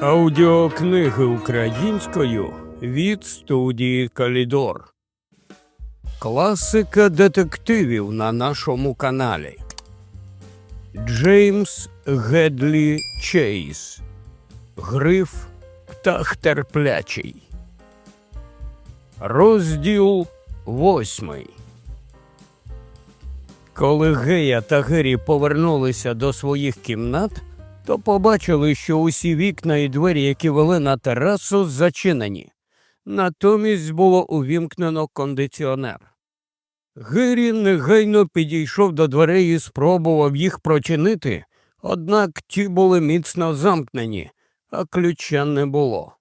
Аудіокниги українською від студії Калідор. Класика детективів на нашому каналі. Джеймс Гедлі Чейз. Гриф Птах терплячий. Розділ восьмий. Коли Гея та Гері повернулися до своїх кімнат, то побачили, що усі вікна і двері, які вели на терасу, зачинені. Натомість було увімкнено кондиціонер. Гері негайно підійшов до дверей і спробував їх прочинити, однак ті були міцно замкнені, а ключа не було.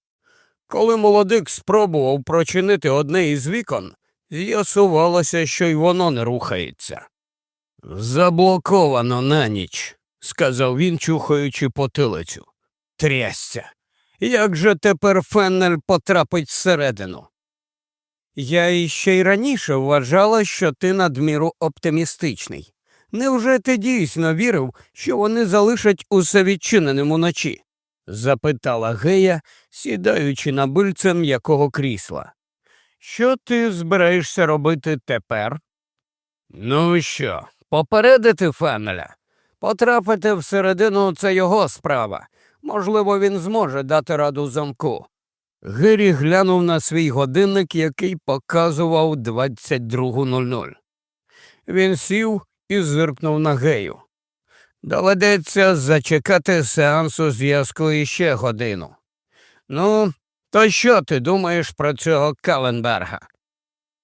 Коли молодик спробував прочинити одне із вікон, з'ясувалося, що й воно не рухається. Заблоковано на ніч, сказав він, чухаючи потилицю. Трясся. Як же тепер Феннель потрапить всередину? Я іще й раніше вважала, що ти надміру оптимістичний. Невже ти дійсно вірив, що вони залишать усе відчиненим уночі? запитала Гея, сідаючи на бильце м'якого крісла. Що ти збираєшся робити тепер? Ну що, попередити Феннеля? Потрапити всередину це його справа. Можливо, він зможе дати раду замку. Гирі глянув на свій годинник, який показував 22.00. Він сів і зиркнув на гею. Доведеться зачекати сеансу зв'язку іще годину. Ну, то що ти думаєш про цього Каленберга?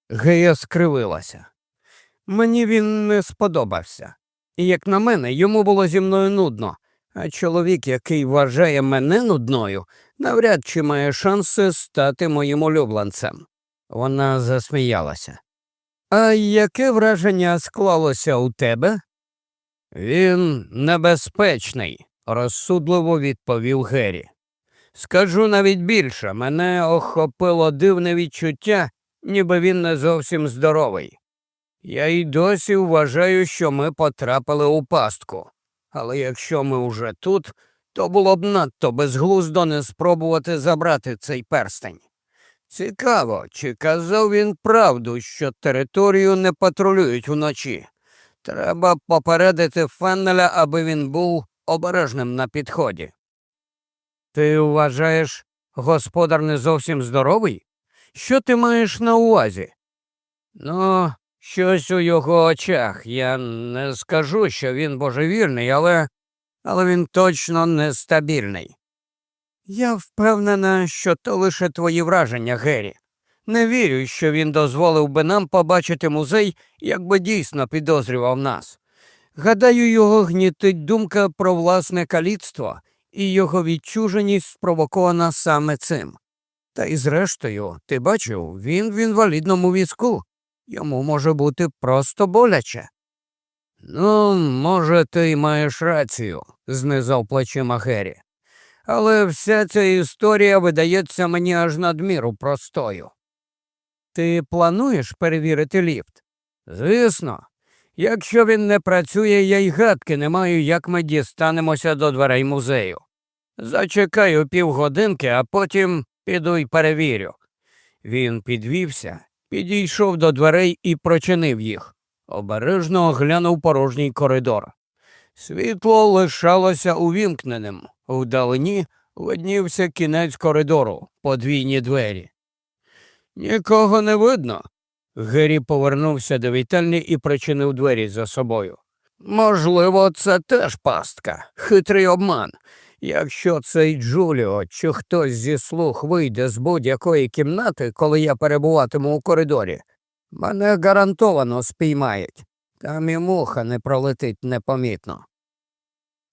Гея скривилася. Мені він не сподобався. Як на мене, йому було зі мною нудно, а чоловік, який вважає мене нудною, навряд чи має шанси стати моїм улюбленцем. Вона засміялася. А яке враження склалося у тебе? Він небезпечний, розсудливо відповів Геррі. Скажу навіть більше, мене охопило дивне відчуття, ніби він не зовсім здоровий. Я й досі вважаю, що ми потрапили у пастку. Але якщо ми уже тут, то було б надто безглуздо не спробувати забрати цей перстень. Цікаво, чи казав він правду, що територію не патрулюють уночі. Треба попередити Феннеля, аби він був обережним на підході. Ти вважаєш, господар не зовсім здоровий? Що ти маєш на увазі? Ну, щось у його очах. Я не скажу, що він божевільний, але але він точно нестабільний. Я впевнена, що то лише твої враження, Геррі. Не вірю, що він дозволив би нам побачити музей, якби дійсно підозрював нас. Гадаю, його гнітить думка про власне каліцтво, і його відчуженість спровокована саме цим. Та й зрештою, ти бачив, він в інвалідному візку. Йому може бути просто боляче. Ну, може, ти й маєш рацію, знизав плечима Геррі. Але вся ця історія видається мені аж надміру простою. Ти плануєш перевірити ліфт? Звісно, якщо він не працює, я й гадки не маю, як ми дістанемося до дверей музею. Зачекаю півгодинки, а потім піду й перевірю. Він підвівся, підійшов до дверей і прочинив їх. Обережно оглянув порожній коридор. Світло лишалося увімкненим. Вдалині виднівся кінець коридору, подвійні двері. Нікого не видно. Гері повернувся до вітальні і причинив двері за собою. Можливо, це теж пастка, хитрий обман. Якщо цей Джуліо чи хтось зі слух вийде з будь-якої кімнати, коли я перебуватиму у коридорі, мене гарантовано спіймають, там і муха не пролетить непомітно.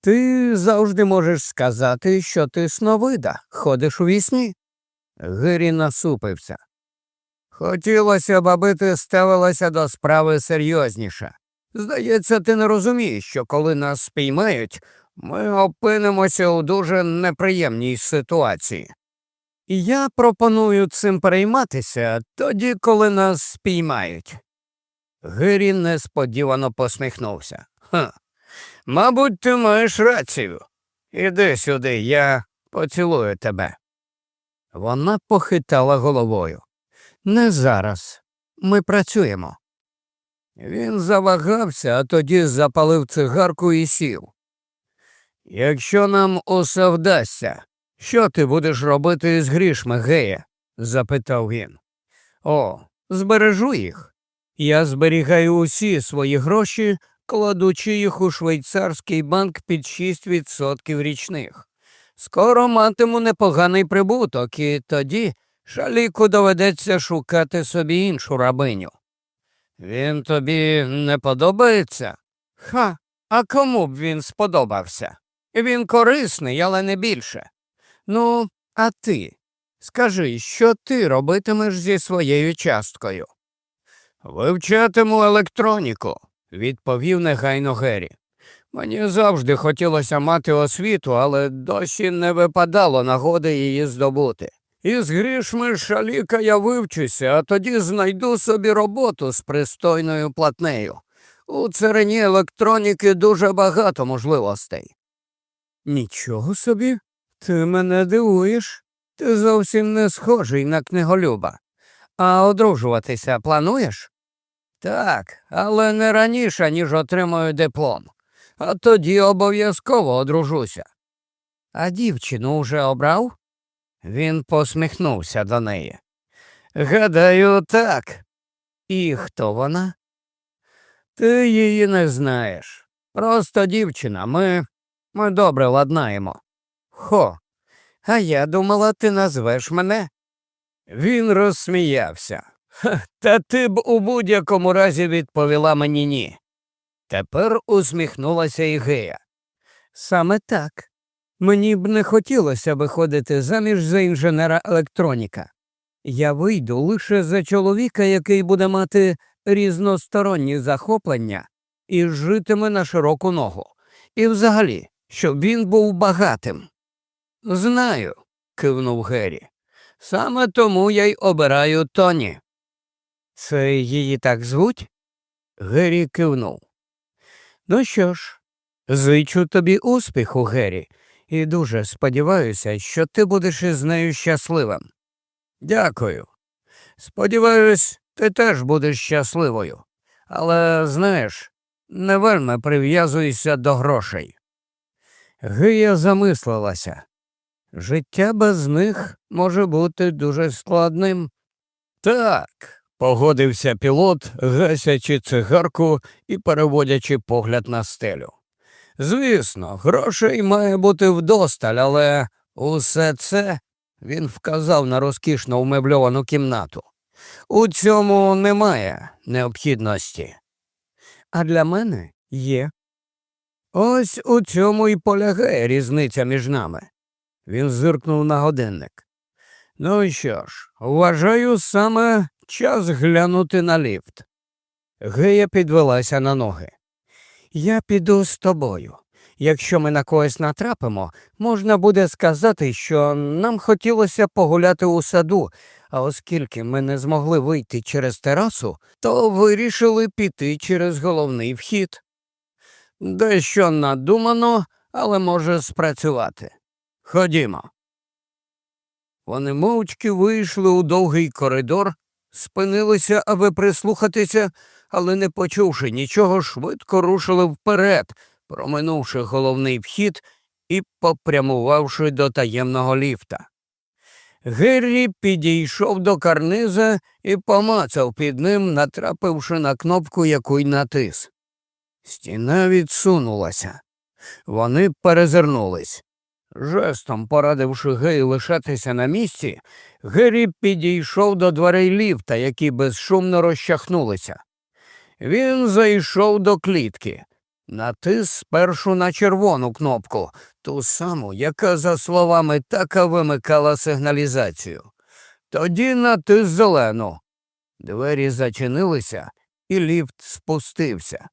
Ти завжди можеш сказати, що ти сновида, ходиш у вісні? Гирі насупився. Хотілося б, аби ти ставилася до справи серйозніше. Здається, ти не розумієш, що коли нас спіймають, ми опинимося у дуже неприємній ситуації. Я пропоную цим перейматися тоді, коли нас спіймають. Гирі несподівано посміхнувся. «Ха, Мабуть, ти маєш рацію. Іди сюди, я поцілую тебе. Вона похитала головою. Не зараз. Ми працюємо. Він завагався, а тоді запалив цигарку і сів. Якщо нам усе вдасться, що ти будеш робити з грішми, гея? запитав він. О, збережу їх. Я зберігаю усі свої гроші, кладучи їх у швейцарський банк під 6% річних. Скоро матиму непоганий прибуток, і тоді шаліку доведеться шукати собі іншу рабиню. Він тобі не подобається? Ха, а кому б він сподобався? Він корисний, але не більше. Ну, а ти? Скажи, що ти робитимеш зі своєю часткою? Вивчатиму електроніку, відповів негайно Геррі. Мені завжди хотілося мати освіту, але досі не випадало нагоди її здобути. Із грішми шаліка я вивчуся, а тоді знайду собі роботу з пристойною платнею. У царині електроніки дуже багато можливостей. Нічого собі, ти мене дивуєш. Ти зовсім не схожий на книголюба. А одружуватися плануєш? Так, але не раніше, ніж отримаю диплом. А тоді обов'язково одружуся. А дівчину вже обрав? Він посміхнувся до неї. Гадаю, так. І хто вона? Ти її не знаєш. Просто дівчина, ми ми добре ладнаємо. Хо, а я думала, ти назвеш мене. Він розсміявся. Та ти б у будь-якому разі відповіла мені ні. Тепер усміхнулася і Гея. Саме так. Мені б не хотілося виходити заміж за інженера електроніка. Я вийду лише за чоловіка, який буде мати різносторонні захоплення і житиме на широку ногу. І взагалі, щоб він був багатим. Знаю, кивнув Геррі. Саме тому я й обираю Тоні. Це її так звуть? Геррі кивнув. Ну що ж, зичу тобі успіху, Геррі, і дуже сподіваюся, що ти будеш із нею щасливим. Дякую. Сподіваюсь, ти теж будеш щасливою. Але, знаєш, не вельми прив'язуйся до грошей. Гия замислилася. Життя без них може бути дуже складним. Так, погодився пілот, гасячи цигарку і переводячи погляд на стелю. Звісно, грошей має бути вдосталь, але усе це він вказав на розкішно умебльовану кімнату. У цьому немає необхідності. А для мене є. Ось у цьому і полягає різниця між нами. Він зиркнув на годинник. Ну що ж, вважаю саме час глянути на ліфт. Гея підвелася на ноги. Я піду з тобою. Якщо ми на когось натрапимо, можна буде сказати, що нам хотілося погуляти у саду, а оскільки ми не змогли вийти через терасу, то вирішили піти через головний вхід. Дещо надумано, але може спрацювати. Ходімо. Вони мовчки вийшли у довгий коридор, спинилися, аби прислухатися, але, не почувши нічого, швидко рушили вперед, проминувши головний вхід і попрямувавши до таємного ліфта. Геррі підійшов до карниза і помацав під ним, натрапивши на кнопку, яку й натис. Стіна відсунулася. Вони перезирнулись. Жестом порадивши Гей лишатися на місці, Геррі підійшов до дверей ліфта, які безшумно розчахнулися. Він зайшов до клітки, натис спершу на червону кнопку, ту саму, яка, за словами така вимикала сигналізацію. Тоді натис зелену. Двері зачинилися, і ліфт спустився.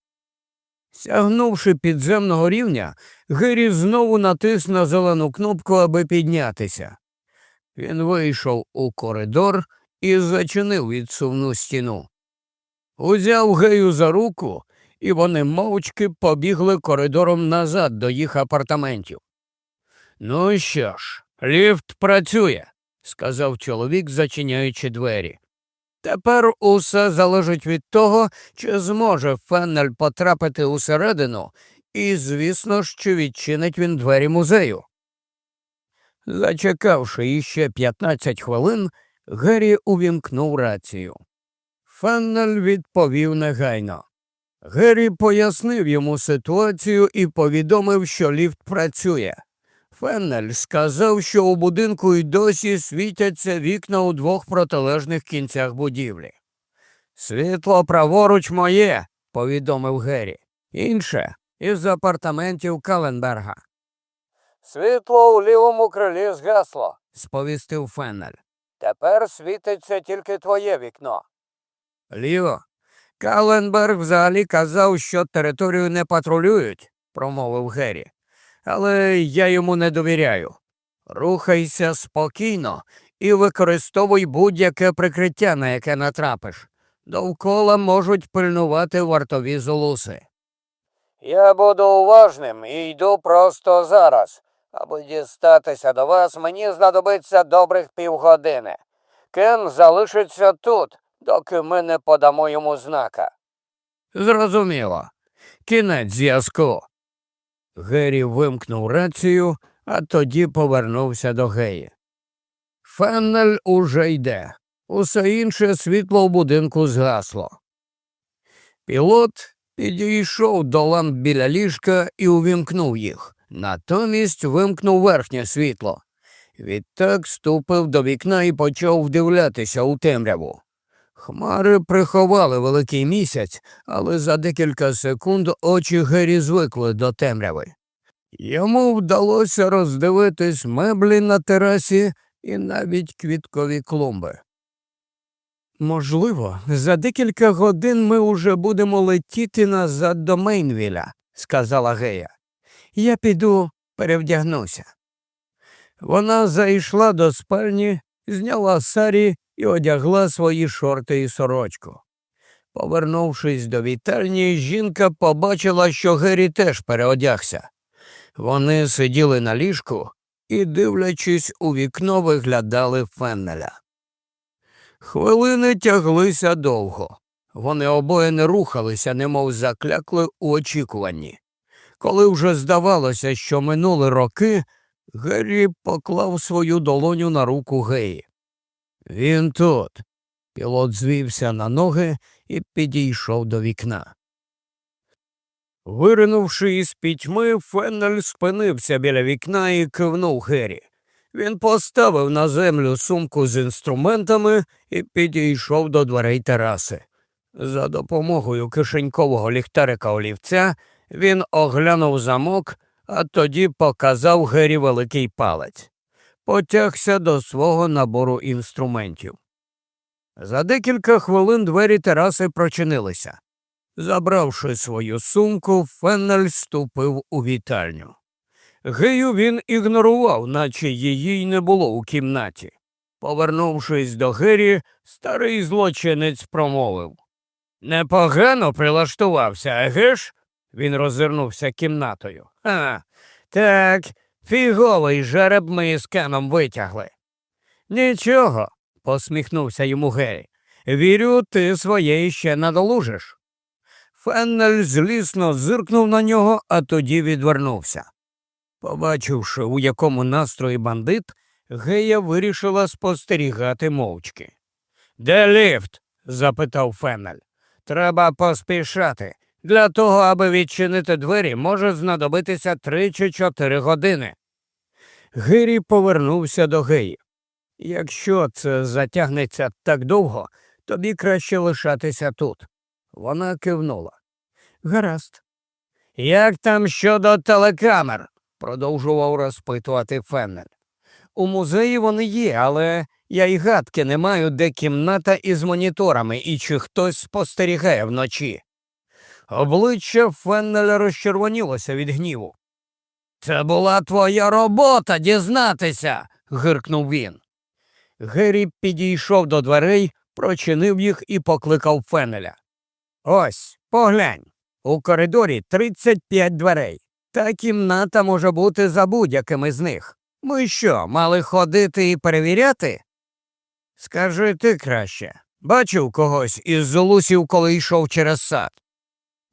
Сягнувши підземного рівня, Гері знову натис на зелену кнопку, аби піднятися. Він вийшов у коридор і зачинив відсувну стіну. Узяв Гею за руку, і вони мовчки побігли коридором назад до їх апартаментів. Ну що ж, Ліфт працює, сказав чоловік, зачиняючи двері. Тепер усе залежить від того, чи зможе Феннель потрапити усередину, і, звісно чи відчинить він двері музею. Зачекавши іще 15 хвилин, Геррі увімкнув рацію. Феннель відповів негайно. Геррі пояснив йому ситуацію і повідомив, що ліфт працює. Феннель сказав, що у будинку й досі світяться вікна у двох протилежних кінцях будівлі. Світло праворуч моє, повідомив Геррі. Інше із апартаментів Каленберга. Світло у лівому крилі згасло, сповістив Феннель. Тепер світиться тільки твоє вікно. Ліво. Каленберг взагалі казав, що територію не патрулюють, промовив Геррі. Але я йому не довіряю. Рухайся спокійно і використовуй будь-яке прикриття, на яке натрапиш. Довкола можуть пильнувати вартові золуси. Я буду уважним і йду просто зараз. Аби дістатися до вас, мені знадобиться добрих півгодини. Кен залишиться тут, доки ми не подамо йому знака. Зрозуміло. Кінець зв'язку. Геррі вимкнув рацію, а тоді повернувся до Геї. Феннель уже йде. Усе інше світло в будинку згасло. Пілот підійшов до ламп біля ліжка і увімкнув їх. Натомість вимкнув верхнє світло. Відтак ступив до вікна і почав вдивлятися у темряву. Хмари приховали великий місяць, але за декілька секунд очі Гері звикли до темряви. Йому вдалося роздивитись меблі на терасі і навіть квіткові клумби. Можливо, за декілька годин ми уже будемо летіти назад до Мейнвіля, сказала Гея. Я піду перевдягнуся. Вона зайшла до спальні, зняла сарі і одягла свої шорти і сорочку. Повернувшись до вітальні, жінка побачила, що Гері теж переодягся. Вони сиділи на ліжку і, дивлячись у вікно, виглядали Феннеля. Хвилини тяглися довго. Вони обоє не рухалися, немов заклякли у очікуванні. Коли вже здавалося, що минули роки, Геррі поклав свою долоню на руку Геї. Він тут. Пілот звівся на ноги і підійшов до вікна. Виринувши із пітьми, Феннель спинився біля вікна і кивнув Геррі. Він поставив на землю сумку з інструментами і підійшов до дверей тераси. За допомогою кишенькового ліхтарика олівця він оглянув замок, а тоді показав Гері великий палець. Потягся до свого набору інструментів. За декілька хвилин двері тераси прочинилися. Забравши свою сумку, Феннель ступив у вітальню. Гею він ігнорував, наче її й не було у кімнаті. Повернувшись до Гері, старий злочинець промовив Непогано прилаштувався, еге ж? Він роззирнувся кімнатою. «А, Так, фіговий жереб ми із Кеном витягли. Нічого, посміхнувся йому Гері. Вірю, ти своєї ще надолужиш. Феннель злісно зиркнув на нього, а тоді відвернувся. Побачивши, у якому настрої бандит, Гея вирішила спостерігати мовчки. Де ліфт? запитав Феннель. Треба поспішати. Для того, аби відчинити двері, може знадобитися три чи чотири години. Гирі повернувся до Геї. Якщо це затягнеться так довго, тобі краще лишатися тут. Вона кивнула. Гаразд. Як там щодо телекамер? продовжував розпитувати Феннель. У музеї вони є, але я й гадки не маю, де кімната із моніторами і чи хтось спостерігає вночі. Обличчя Феннеля розчервонілося від гніву. Це була твоя робота дізнатися. гиркнув він. Геррі підійшов до дверей, прочинив їх і покликав Феннеля. Ось, поглянь. У коридорі 35 дверей. Та кімната може бути за будь-якими з них. Ми що, мали ходити і перевіряти? Скажи ти краще, бачив когось із золусів, коли йшов через сад?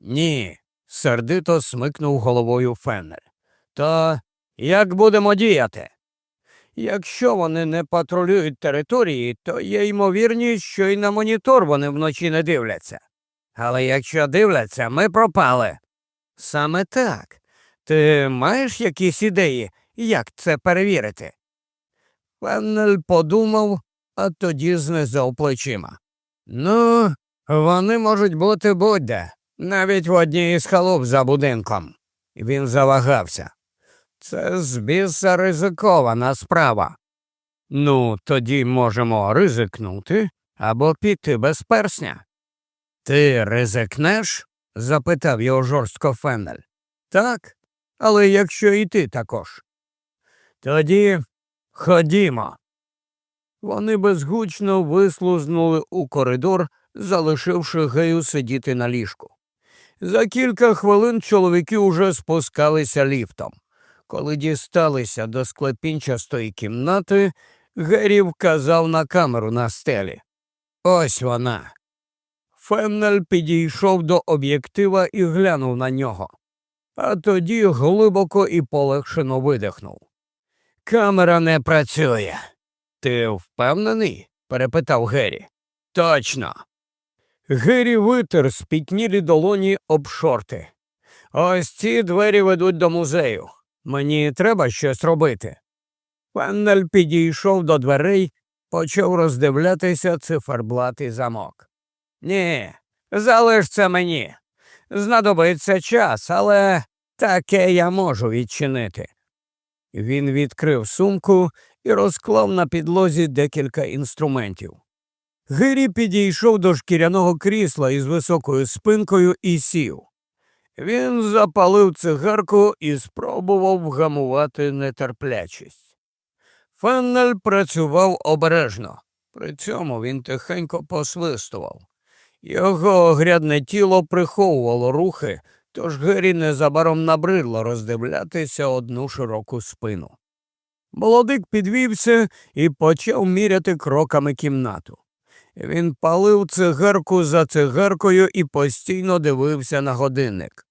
Ні, сердито смикнув головою Феннер. То як будемо діяти? Якщо вони не патрулюють території, то є ймовірність, що й на монітор вони вночі не дивляться. Але якщо дивляться, ми пропали. Саме так. Ти маєш якісь ідеї, як це перевірити? Пеннель подумав, а тоді знизав плечима. Ну, вони можуть бути будь-де, навіть в одній із халуп за будинком. Він завагався. Це з біса ризикована справа. Ну, тоді можемо ризикнути або піти без персня. Ти ризикнеш? запитав його жорстко Феннель. Так, але якщо і ти також. Тоді ходімо. Вони безгучно вислузнули у коридор, залишивши гею сидіти на ліжку. За кілька хвилин чоловіки уже спускалися ліфтом. Коли дісталися до склепінчастої кімнати, Геррі вказав на камеру на стелі. Ось вона. Феннель підійшов до об'єктива і глянув на нього, а тоді глибоко і полегшено видихнув. Камера не працює. Ти впевнений? перепитав Геррі. Точно. Геррі витер спітнілі долоні об шорти. Ось ці двері ведуть до музею. Мені треба щось робити. Пеннель підійшов до дверей, почав роздивлятися циферблатий замок. Ні, залиш це мені. Знадобиться час, але таке я можу відчинити. Він відкрив сумку і розклав на підлозі декілька інструментів. Гирі підійшов до шкіряного крісла із високою спинкою і сів. Він запалив цигарку і спробував вгамувати нетерплячість. Феннель працював обережно, при цьому він тихенько посвистував. Його огрядне тіло приховувало рухи, тож Гері незабаром набридло роздивлятися одну широку спину. Молодик підвівся і почав міряти кроками кімнату. Він палив цигарку за цигаркою і постійно дивився на годинник.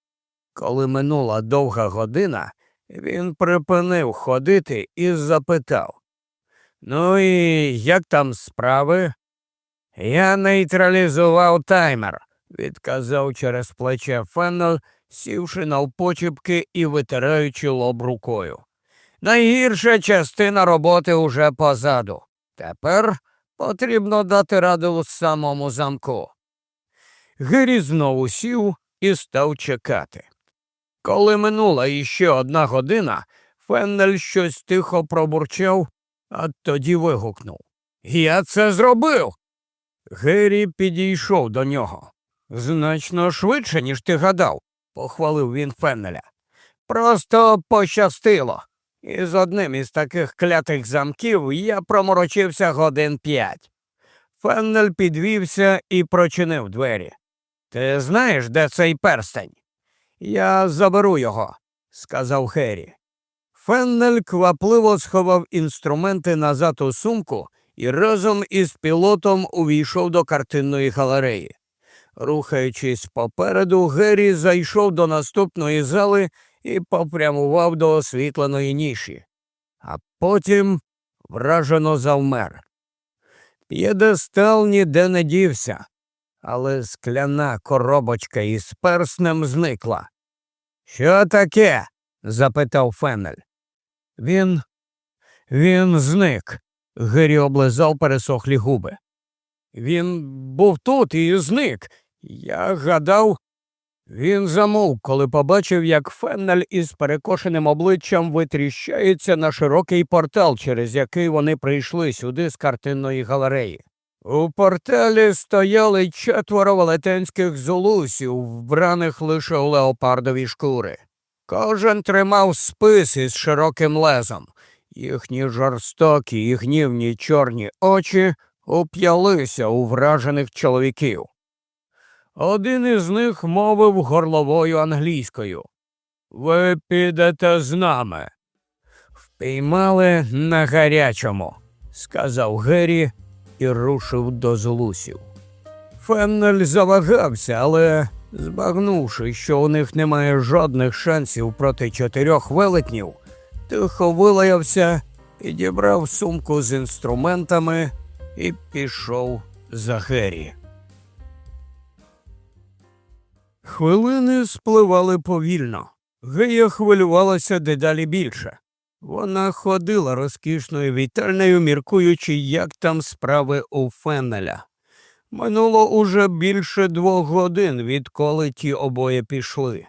Коли минула довга година, він припинив ходити і запитав Ну і як там справи? Я нейтралізував таймер, відказав через плече Феннел, сівши навпочіпки і витираючи лоб рукою. Найгірша частина роботи уже позаду. Тепер потрібно дати раду самому замку. Гирі знову сів і став чекати. Коли минула іще одна година, Феннель щось тихо пробурчав, а тоді вигукнув Я це зробив. Геррі підійшов до нього. Значно швидше, ніж ти гадав, похвалив він Феннеля. Просто пощастило. І з одним із таких клятих замків я проморочився годин п'ять. Феннель підвівся і прочинив двері. Ти знаєш, де цей перстень? Я заберу його, сказав Херрі. Феннель квапливо сховав інструменти назад у сумку і разом із пілотом увійшов до картинної галереї. Рухаючись попереду, Геррі зайшов до наступної зали і попрямував до освітленої ніші, а потім вражено завмер. П'єдестал ніде не дівся, але скляна коробочка із перснем зникла. Що таке? запитав Фенель. Він. Він зник. Гирі облизав пересохлі губи. Він був тут і зник. Я гадав. Він замовк, коли побачив, як Феннель із перекошеним обличчям витріщається на широкий портал, через який вони прийшли сюди з картинної галереї. У порталі стояли четверо велетенських золусів, вбраних лише у леопардові шкури. Кожен тримав спис із широким лезом. Їхні жорстокі і гнівні чорні очі уп'ялися у вражених чоловіків. Один із них мовив горловою англійською Ви підете з нами. В Піймали на гарячому, сказав Геррі і рушив до злусів. Феннель завагався, але, збагнувши, що у них немає жодних шансів проти чотирьох велетнів, тихо вилаявся, підібрав сумку з інструментами і пішов за Геррі. Хвилини спливали повільно. Гея хвилювалася дедалі більше. Вона ходила розкішною вітальнею, міркуючи, як там справи у Феннеля. Минуло уже більше двох годин, відколи ті обоє пішли.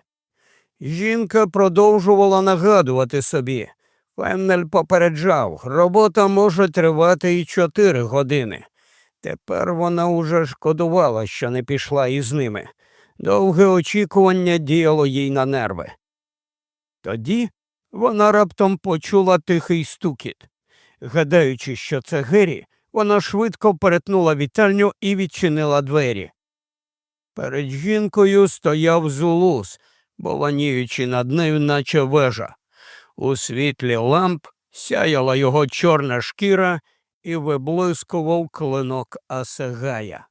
Жінка продовжувала нагадувати собі. Феннель попереджав, робота може тривати і чотири години. Тепер вона уже шкодувала, що не пішла із ними. Довге очікування діяло їй на нерви. Тоді вона раптом почула тихий стукіт. Гадаючи, що це Гері, вона швидко перетнула вітальню і відчинила двері. Перед жінкою стояв зулус, бованіючи над нею, наче вежа. У світлі ламп сяяла його чорна шкіра і виблискував клинок Асагая.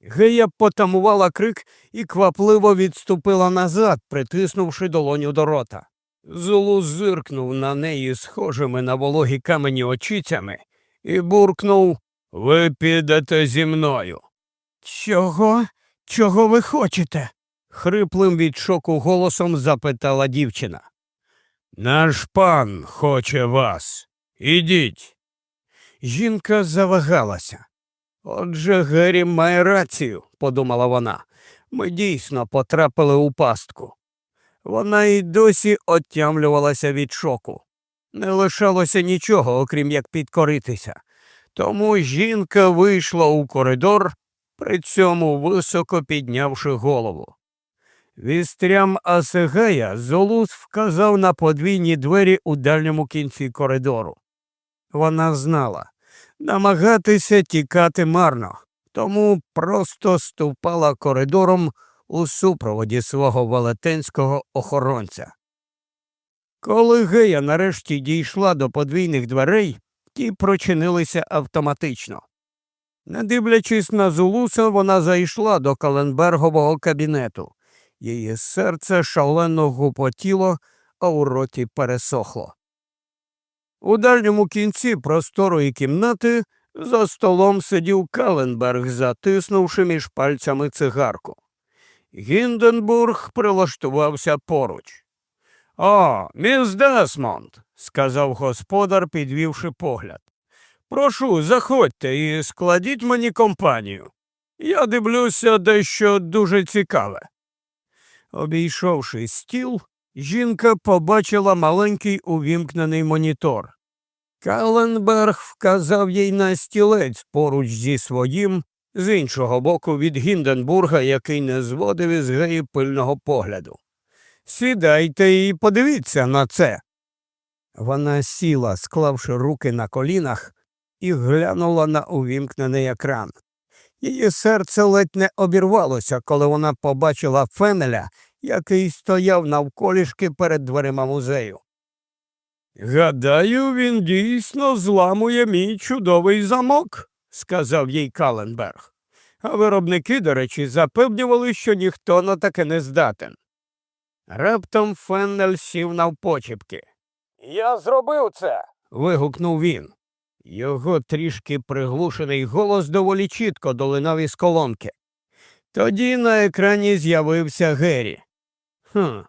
Гея потамувала крик і квапливо відступила назад, притиснувши долоню до рота. Зулу зиркнув на неї схожими на вологі камені очицями і буркнув Ви підете зі мною. Чого? Чого ви хочете? хриплим від шоку голосом запитала дівчина. Наш пан хоче вас. Ідіть. Жінка завагалася. Отже, Гері має рацію, подумала вона. Ми дійсно потрапили у пастку. Вона й досі отямлювалася від шоку. Не лишалося нічого, окрім як підкоритися. Тому жінка вийшла у коридор, при цьому високо піднявши голову. Вістрям Асегея Золус вказав на подвійні двері у дальньому кінці коридору. Вона знала, намагатися тікати марно, тому просто ступала коридором у супроводі свого велетенського охоронця. Коли Гея нарешті дійшла до подвійних дверей, ті прочинилися автоматично. Не дивлячись на Зулуса, вона зайшла до Каленбергового кабінету. Її серце шалено гупотіло, а у роті пересохло. У дальньому кінці просторої кімнати за столом сидів Каленберг, затиснувши між пальцями цигарку. Гінденбург прилаштувався поруч. О, міс Десмонд, сказав господар, підвівши погляд. Прошу, заходьте і складіть мені компанію. Я дивлюся дещо дуже цікаве. Обійшовши стіл, жінка побачила маленький увімкнений монітор. Каленберг вказав їй на стілець поруч зі своїм, з іншого боку від Гінденбурга, який не зводив із геї пильного погляду. Сідайте і подивіться на це. Вона сіла, склавши руки на колінах, і глянула на увімкнений екран. Її серце ледь не обірвалося, коли вона побачила Фенеля, який стояв навколішки перед дверима музею. Гадаю, він дійсно зламує мій чудовий замок, сказав їй Каленберг. А виробники, до речі, запевнювали, що ніхто на таке не здатен. Раптом Феннель сів навпочіпки. Я зробив це. вигукнув він. Його трішки приглушений голос доволі чітко долинав із колонки. Тоді на екрані з'явився Геррі. «Хм,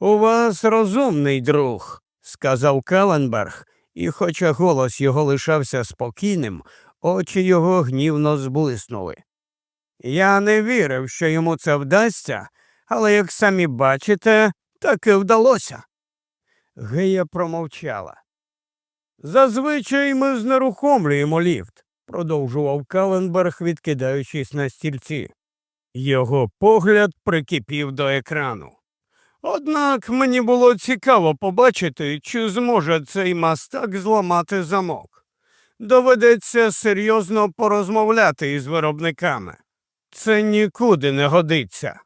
У вас розумний друг, сказав Каленберг, і, хоча голос його лишався спокійним, очі його гнівно зблиснули. Я не вірив, що йому це вдасться, але, як самі бачите, таки вдалося. Гея промовчала. Зазвичай ми знерухомлюємо ліфт, продовжував Каленберг, відкидаючись на стільці. Його погляд прикипів до екрану. Однак мені було цікаво побачити, чи зможе цей мастак зламати замок. Доведеться серйозно порозмовляти із виробниками. Це нікуди не годиться.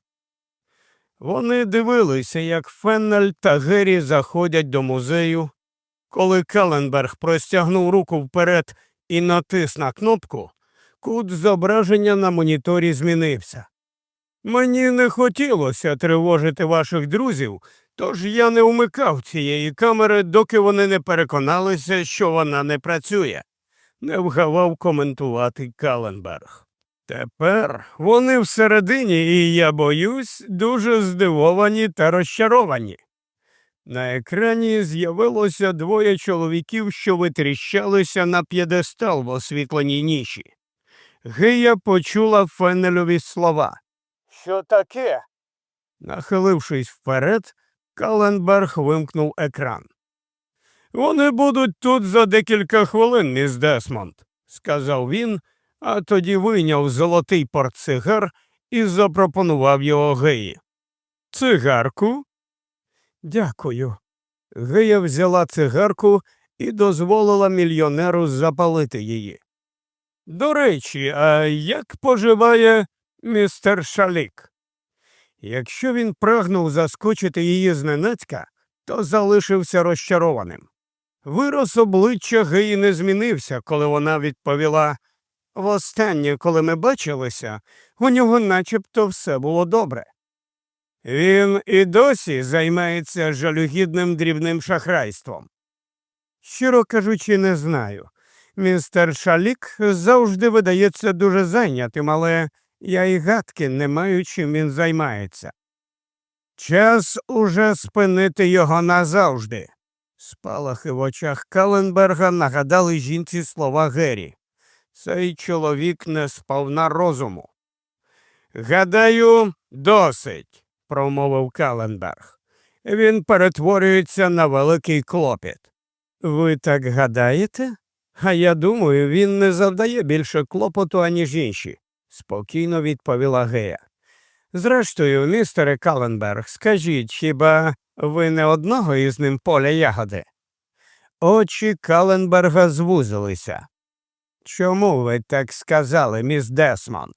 Вони дивилися, як Феннель та Геррі заходять до музею, Коли Каленберг простягнув руку вперед і натис на кнопку, кут зображення на моніторі змінився. Мені не хотілося тривожити ваших друзів, тож я не вмикав цієї камери, доки вони не переконалися, що вона не працює, не вгавав коментувати Каленберг. Тепер вони всередині, і я боюсь, дуже здивовані та розчаровані. На екрані з'явилося двоє чоловіків, що витріщалися на п'єдестал в освітленій ніші. Гия почула Феннельові слова. Що таке? Нахилившись вперед, Каленберг вимкнув екран. Вони будуть тут за декілька хвилин, міс Десмонд, сказав він, а тоді вийняв золотий портсигар і запропонував його Геї. Цигарку? Дякую. Гея взяла цигарку і дозволила мільйонеру запалити її. До речі, а як поживає містер Шалік? Якщо він прагнув заскочити її зненацька, то залишився розчарованим. Вираз обличчя Геї не змінився, коли вона відповіла Востаннє, коли ми бачилися, у нього начебто все було добре. Він і досі займається жалюгідним дрібним шахрайством. Щиро кажучи, не знаю. Містер Шалік завжди видається дуже зайнятим, але я і гадки не маю, чим він займається. Час уже спинити його назавжди. Спалахи в очах Каленберга нагадали жінці слова Геррі. Цей чоловік не сповна розуму. Гадаю, досить, промовив Каленберг. Він перетворюється на великий клопіт. Ви так гадаєте? А я думаю, він не завдає більше клопоту, аніж інші, спокійно відповіла Гея. Зрештою, містере Каленберг, скажіть, хіба ви не одного із ним поля ягоди? Очі Каленберга звузилися. Чому ви так сказали, міс Десмонд?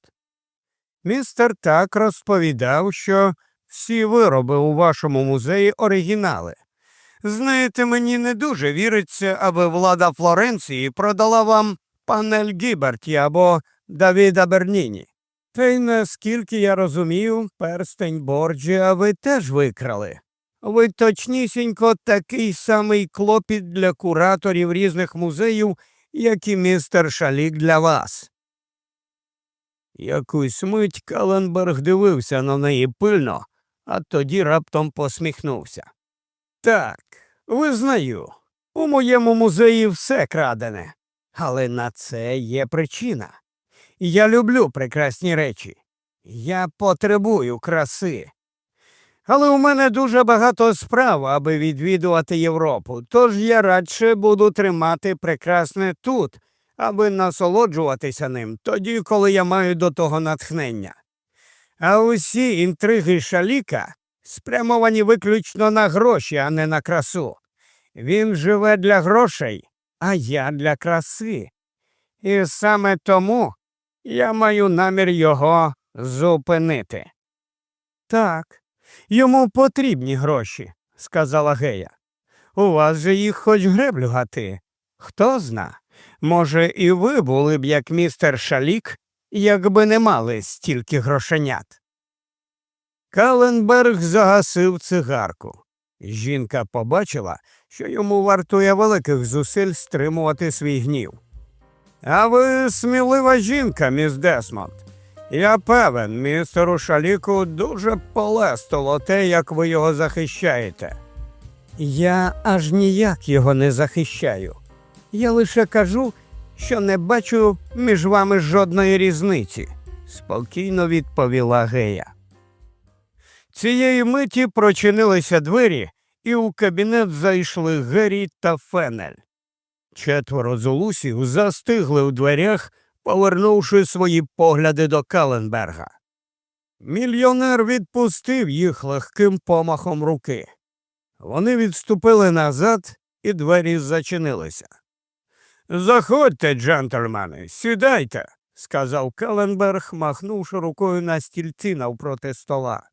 Містер так розповідав, що всі вироби у вашому музеї оригінали. Знаєте, мені не дуже віриться, аби влада Флоренції продала вам панель Гіберті або Давіда Берніні. Та й наскільки я розумію, перстень Борджіа ви теж викрали. Ви точнісінько такий самий клопіт для кураторів різних музеїв, як і містер Шалік для вас. Якусь мить Каленберг дивився на неї пильно, а тоді раптом посміхнувся. Так, визнаю, у моєму музеї все крадене, але на це є причина. Я люблю прекрасні речі. Я потребую краси. Але у мене дуже багато справ, аби відвідувати Європу, тож я радше буду тримати прекрасне тут, аби насолоджуватися ним тоді, коли я маю до того натхнення. А усі інтриги шаліка спрямовані виключно на гроші, а не на красу. Він живе для грошей, а я для краси. І саме тому я маю намір його зупинити. Так, йому потрібні гроші, сказала Гея. У вас же їх хоч греблю гати. Хто зна, може, і ви були б як містер Шалік, якби не мали стільки грошенят. Каленберг загасив цигарку. Жінка побачила, що йому вартує великих зусиль стримувати свій гнів. А ви смілива жінка, міс Десмонд. Я певен, містеру Шаліку дуже полестило те, як ви його захищаєте. Я аж ніяк його не захищаю. Я лише кажу, що не бачу між вами жодної різниці, спокійно відповіла Гея. Цієї миті прочинилися двері, і у кабінет зайшли Геррі та Фенель. Четверо золусів застигли у дверях, повернувши свої погляди до Каленберга. Мільйонер відпустив їх легким помахом руки. Вони відступили назад, і двері зачинилися. Заходьте, джентльмени, сідайте, сказав Каленберг, махнувши рукою на стільці навпроти стола.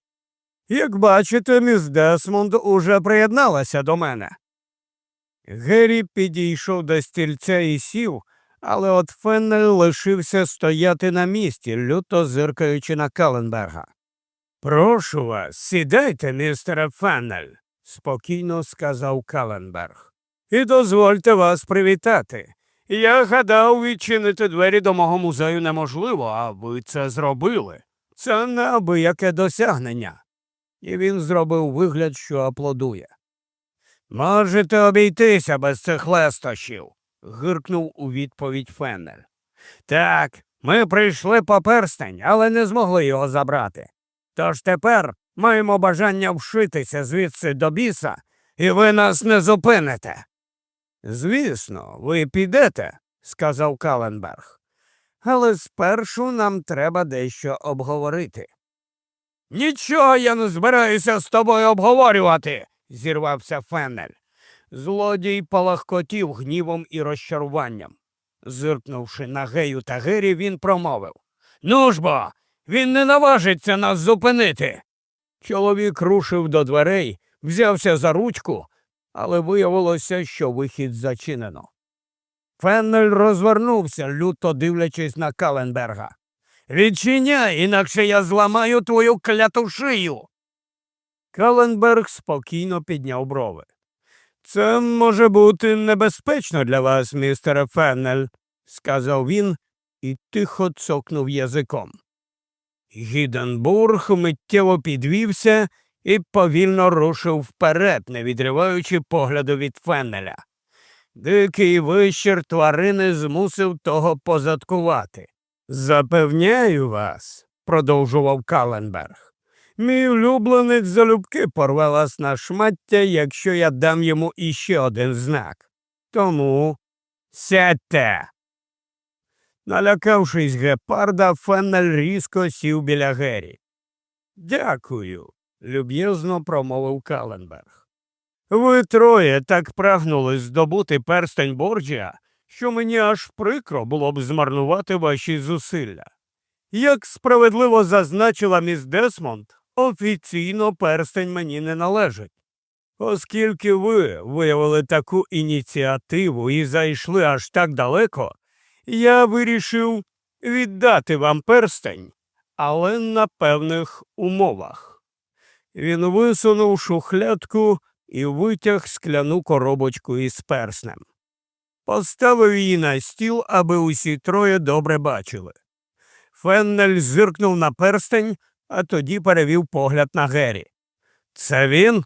Як бачите, міс Десмонд уже приєдналася до мене. Геррі підійшов до стільця і сів, але от Феннель лишився стояти на місці, люто зиркаючи на Каленберга. Прошу вас, сідайте, містере Феннель, спокійно сказав Каленберг. І дозвольте вас привітати. Я гадав, відчинити двері до мого музею неможливо, а ви це зробили. Це неабияке досягнення. І він зробив вигляд, що аплодує. Можете обійтися без цих лестощів, гиркнув у відповідь Феннель. Так, ми прийшли по перстень, але не змогли його забрати. Тож тепер маємо бажання вшитися звідси до біса, і ви нас не зупините. Звісно, ви підете, сказав Каленберг. Але спершу нам треба дещо обговорити. Нічого я не збираюся з тобою обговорювати, зірвався Феннель. Злодій палахкотів гнівом і розчаруванням. Зиркнувши на гею та гирі, він промовив Ну ж бо, він не наважиться нас зупинити. Чоловік рушив до дверей, взявся за ручку, але виявилося, що вихід зачинено. Феннель розвернувся, люто дивлячись на Каленберга. Відчиняй, інакше я зламаю твою кляту шию. Каленберг спокійно підняв брови. Це може бути небезпечно для вас, містере Феннель, сказав він і тихо цокнув язиком. Гіденбург миттєво підвівся і повільно рушив вперед, не відриваючи погляду від Феннеля. Дикий вищір тварини змусив того позадкувати. Запевняю вас, продовжував Каленберг. Мій улюбленець залюбки порве вас на шмаття, якщо я дам йому іще один знак. Тому сядьте. Налякавшись гепарда, Феннель різко сів біля Гері. Дякую, люб'язно промовив Каленберг. Ви троє так прагнули здобути перстень Борджія, що мені аж прикро було б змарнувати ваші зусилля. Як справедливо зазначила міс Десмонд, офіційно перстень мені не належить. Оскільки ви виявили таку ініціативу і зайшли аж так далеко, я вирішив віддати вам перстень, але на певних умовах. Він висунув шухлядку і витяг скляну коробочку із перснем. Поставив її на стіл, аби усі троє добре бачили. Феннель зиркнув на перстень, а тоді перевів погляд на Гері. Це він?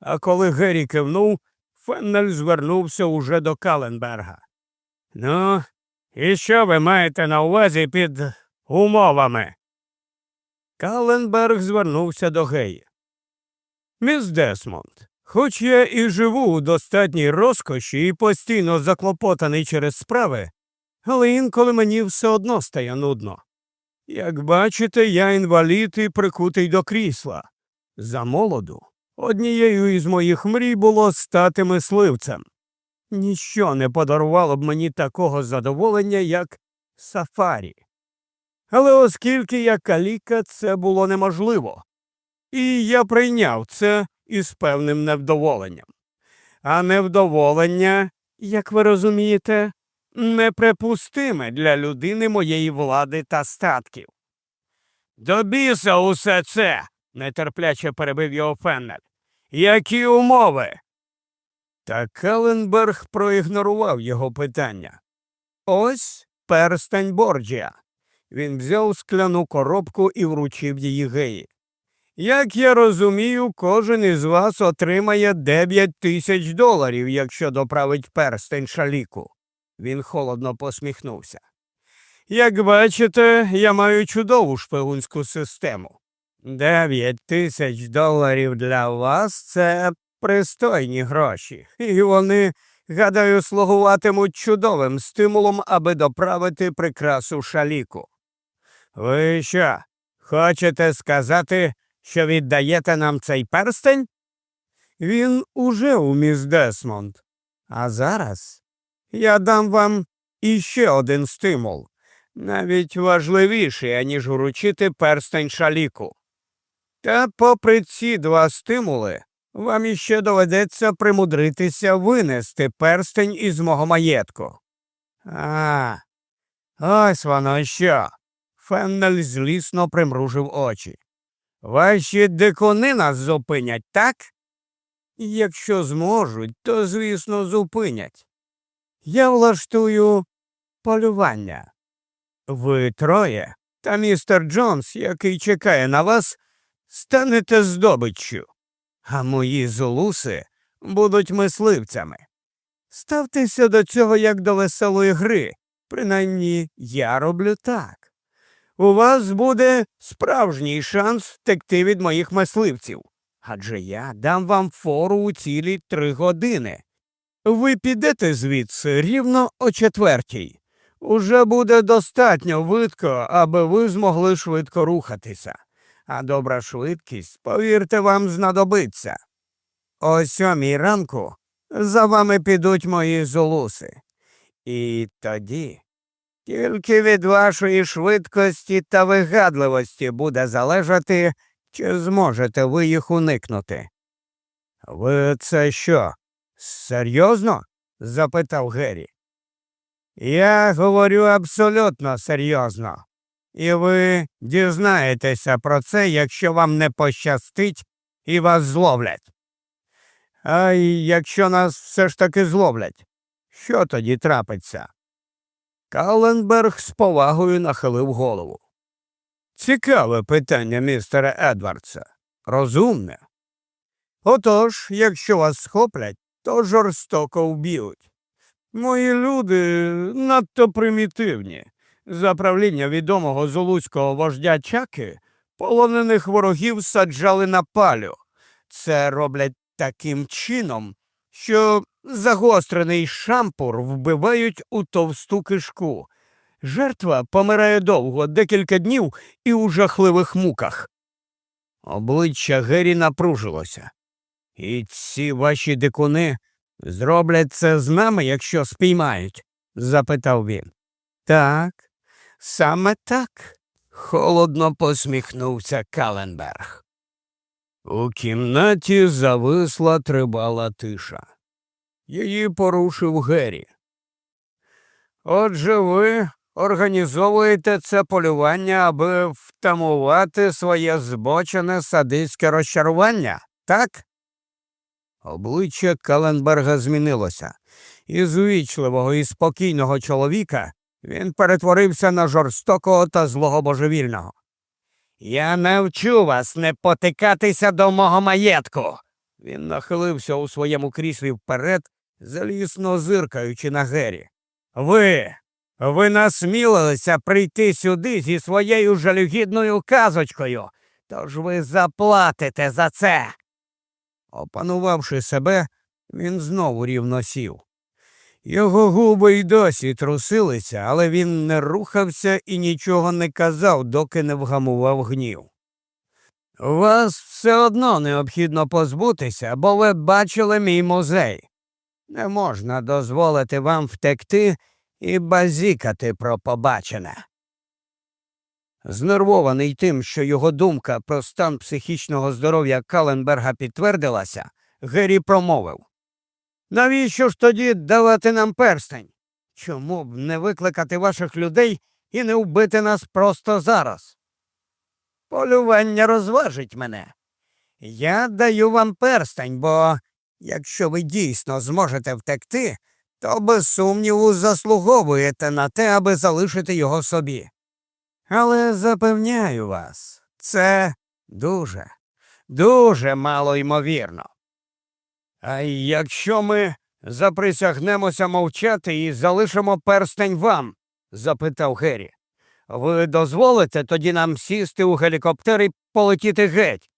А коли Гері кивнув, Феннель звернувся уже до Каленберга. Ну, і що ви маєте на увазі під умовами? Каленберг звернувся до Геї. Міс Десмонд, хоч я і живу у достатній розкоші і постійно заклопотаний через справи, але інколи мені все одно стає нудно. Як бачите, я інвалід і прикутий до крісла. За молоду однією із моїх мрій було стати мисливцем. Ніщо не подарувало б мені такого задоволення, як сафарі. Але оскільки я каліка, це було неможливо. І я прийняв це із певним невдоволенням. А невдоволення, як ви розумієте, неприпустиме для людини моєї влади та статків. До біса усе це, нетерпляче перебив його Феннель. Які умови? Та Каленберг проігнорував його питання. Ось перстень Борджія. Він взяв скляну коробку і вручив її геї. Як я розумію, кожен із вас отримає дев'ять тисяч доларів, якщо доправить перстень шаліку. Він холодно посміхнувся. Як бачите, я маю чудову шпигунську систему. Дев'ять тисяч доларів для вас це пристойні гроші, і вони, гадаю, слугуватимуть чудовим стимулом, аби доправити прикрасу шаліку. Ви що, хочете сказати, що віддаєте нам цей перстень? Він уже у міс Десмонд. А зараз я дам вам іще один стимул, навіть важливіший, аніж вручити перстень шаліку. Та, попри ці два стимули, вам іще доведеться примудритися винести перстень із мого маєтку. А, ось воно що. Феннель злісно примружив очі. Ваші дикуни нас зупинять, так? Якщо зможуть, то, звісно, зупинять. Я влаштую полювання. Ви троє та містер Джонс, який чекає на вас, станете здобиччю, а мої золуси будуть мисливцями. Ставтеся до цього як до веселої гри, принаймні я роблю так. У вас буде справжній шанс втекти від моїх мисливців, адже я дам вам фору у цілі три години. Ви підете звідси рівно о четвертій. Уже буде достатньо видко, аби ви змогли швидко рухатися, а добра швидкість, повірте, вам знадобиться. О сьомій ранку за вами підуть мої золуси. І тоді тільки від вашої швидкості та вигадливості буде залежати, чи зможете ви їх уникнути. Ви це що? Серйозно? запитав Геррі. Я говорю абсолютно серйозно, і ви дізнаєтеся про це, якщо вам не пощастить і вас зловлять. А якщо нас все ж таки зловлять, що тоді трапиться? Каленберг з повагою нахилив голову. Цікаве питання, містере Едвардса. Розумне. Отож, якщо вас схоплять, то жорстоко вб'ють. Мої люди надто примітивні. За правління відомого золуцького вождя чаки полонених ворогів саджали на палю. Це роблять таким чином, що загострений шампур вбивають у товсту кишку. Жертва помирає довго, декілька днів і у жахливих муках. Обличчя Гері напружилося. І ці ваші дикуни зроблять це з нами, якщо спіймають? запитав він. Так, саме так, холодно посміхнувся Каленберг. У кімнаті зависла тривала тиша. Її порушив Геррі. Отже, ви організовуєте це полювання, аби втамувати своє збочене садистське розчарування, так? Обличчя Каленберга змінилося. Із увічливого і спокійного чоловіка він перетворився на жорстокого та злого божевільного. Я навчу вас не потикатися до мого маєтку. Він нахилився у своєму кріслі вперед, залісно зиркаючи на Гері. Ви, ви насмілилися прийти сюди зі своєю жалюгідною казочкою, тож ви заплатите за це. Опанувавши себе, він знову рівно сів. Його губи й досі трусилися, але він не рухався і нічого не казав, доки не вгамував гнів. Вас все одно необхідно позбутися, бо ви бачили мій музей. Не можна дозволити вам втекти і базікати про побачене. Знервований тим, що його думка про стан психічного здоров'я Каленберга підтвердилася, Геррі промовив Навіщо ж тоді давати нам перстень? Чому б не викликати ваших людей і не вбити нас просто зараз? Полювання розважить мене. Я даю вам перстень, бо якщо ви дійсно зможете втекти, то без сумніву заслуговуєте на те, аби залишити його собі. Але запевняю вас, це дуже, дуже мало ймовірно. А якщо ми заприсягнемося мовчати і залишимо перстень вам? запитав Геррі. Ви дозволите тоді нам сісти у гелікоптер і полетіти геть?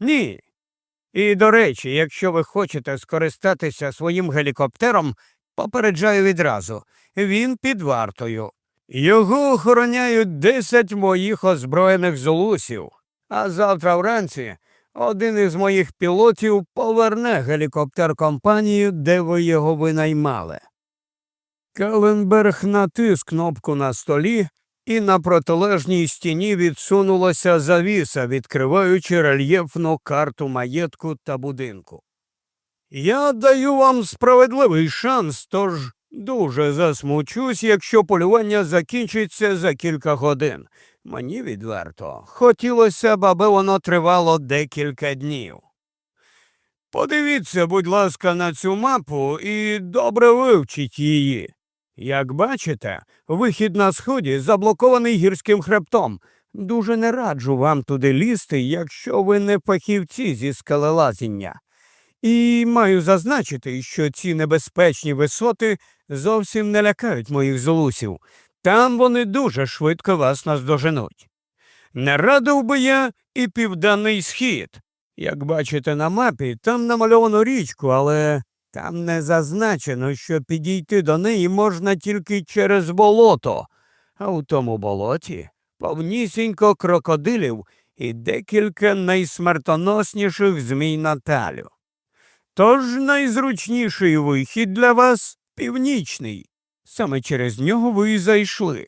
Ні. І до речі, якщо ви хочете скористатися своїм гелікоптером, попереджаю відразу він під вартою. Його охороняють десять моїх озброєних золусів, а завтра вранці один із моїх пілотів поверне гелікоптер компанію, де ви його винаймали. Каленберг натис кнопку на столі, і на протилежній стіні відсунулася завіса, відкриваючи рельєфну карту маєтку та будинку. Я даю вам справедливий шанс, тож дуже засмучусь, якщо полювання закінчиться за кілька годин. Мені відверто хотілося б, аби воно тривало декілька днів. Подивіться, будь ласка, на цю мапу і добре вивчіть її. Як бачите, вихід на сході заблокований гірським хребтом. Дуже не раджу вам туди лізти, якщо ви не фахівці зі скелелазіння. І маю зазначити, що ці небезпечні висоти зовсім не лякають моїх золусів. Там вони дуже швидко вас наздоженуть. Не радив би я і південний схід. Як бачите на мапі, там намальовано річку, але там не зазначено, що підійти до неї можна тільки через болото, а у тому болоті повнісінько крокодилів і декілька найсмертоносніших змій Наталю. Тож найзручніший вихід для вас північний. Саме через нього ви і зайшли.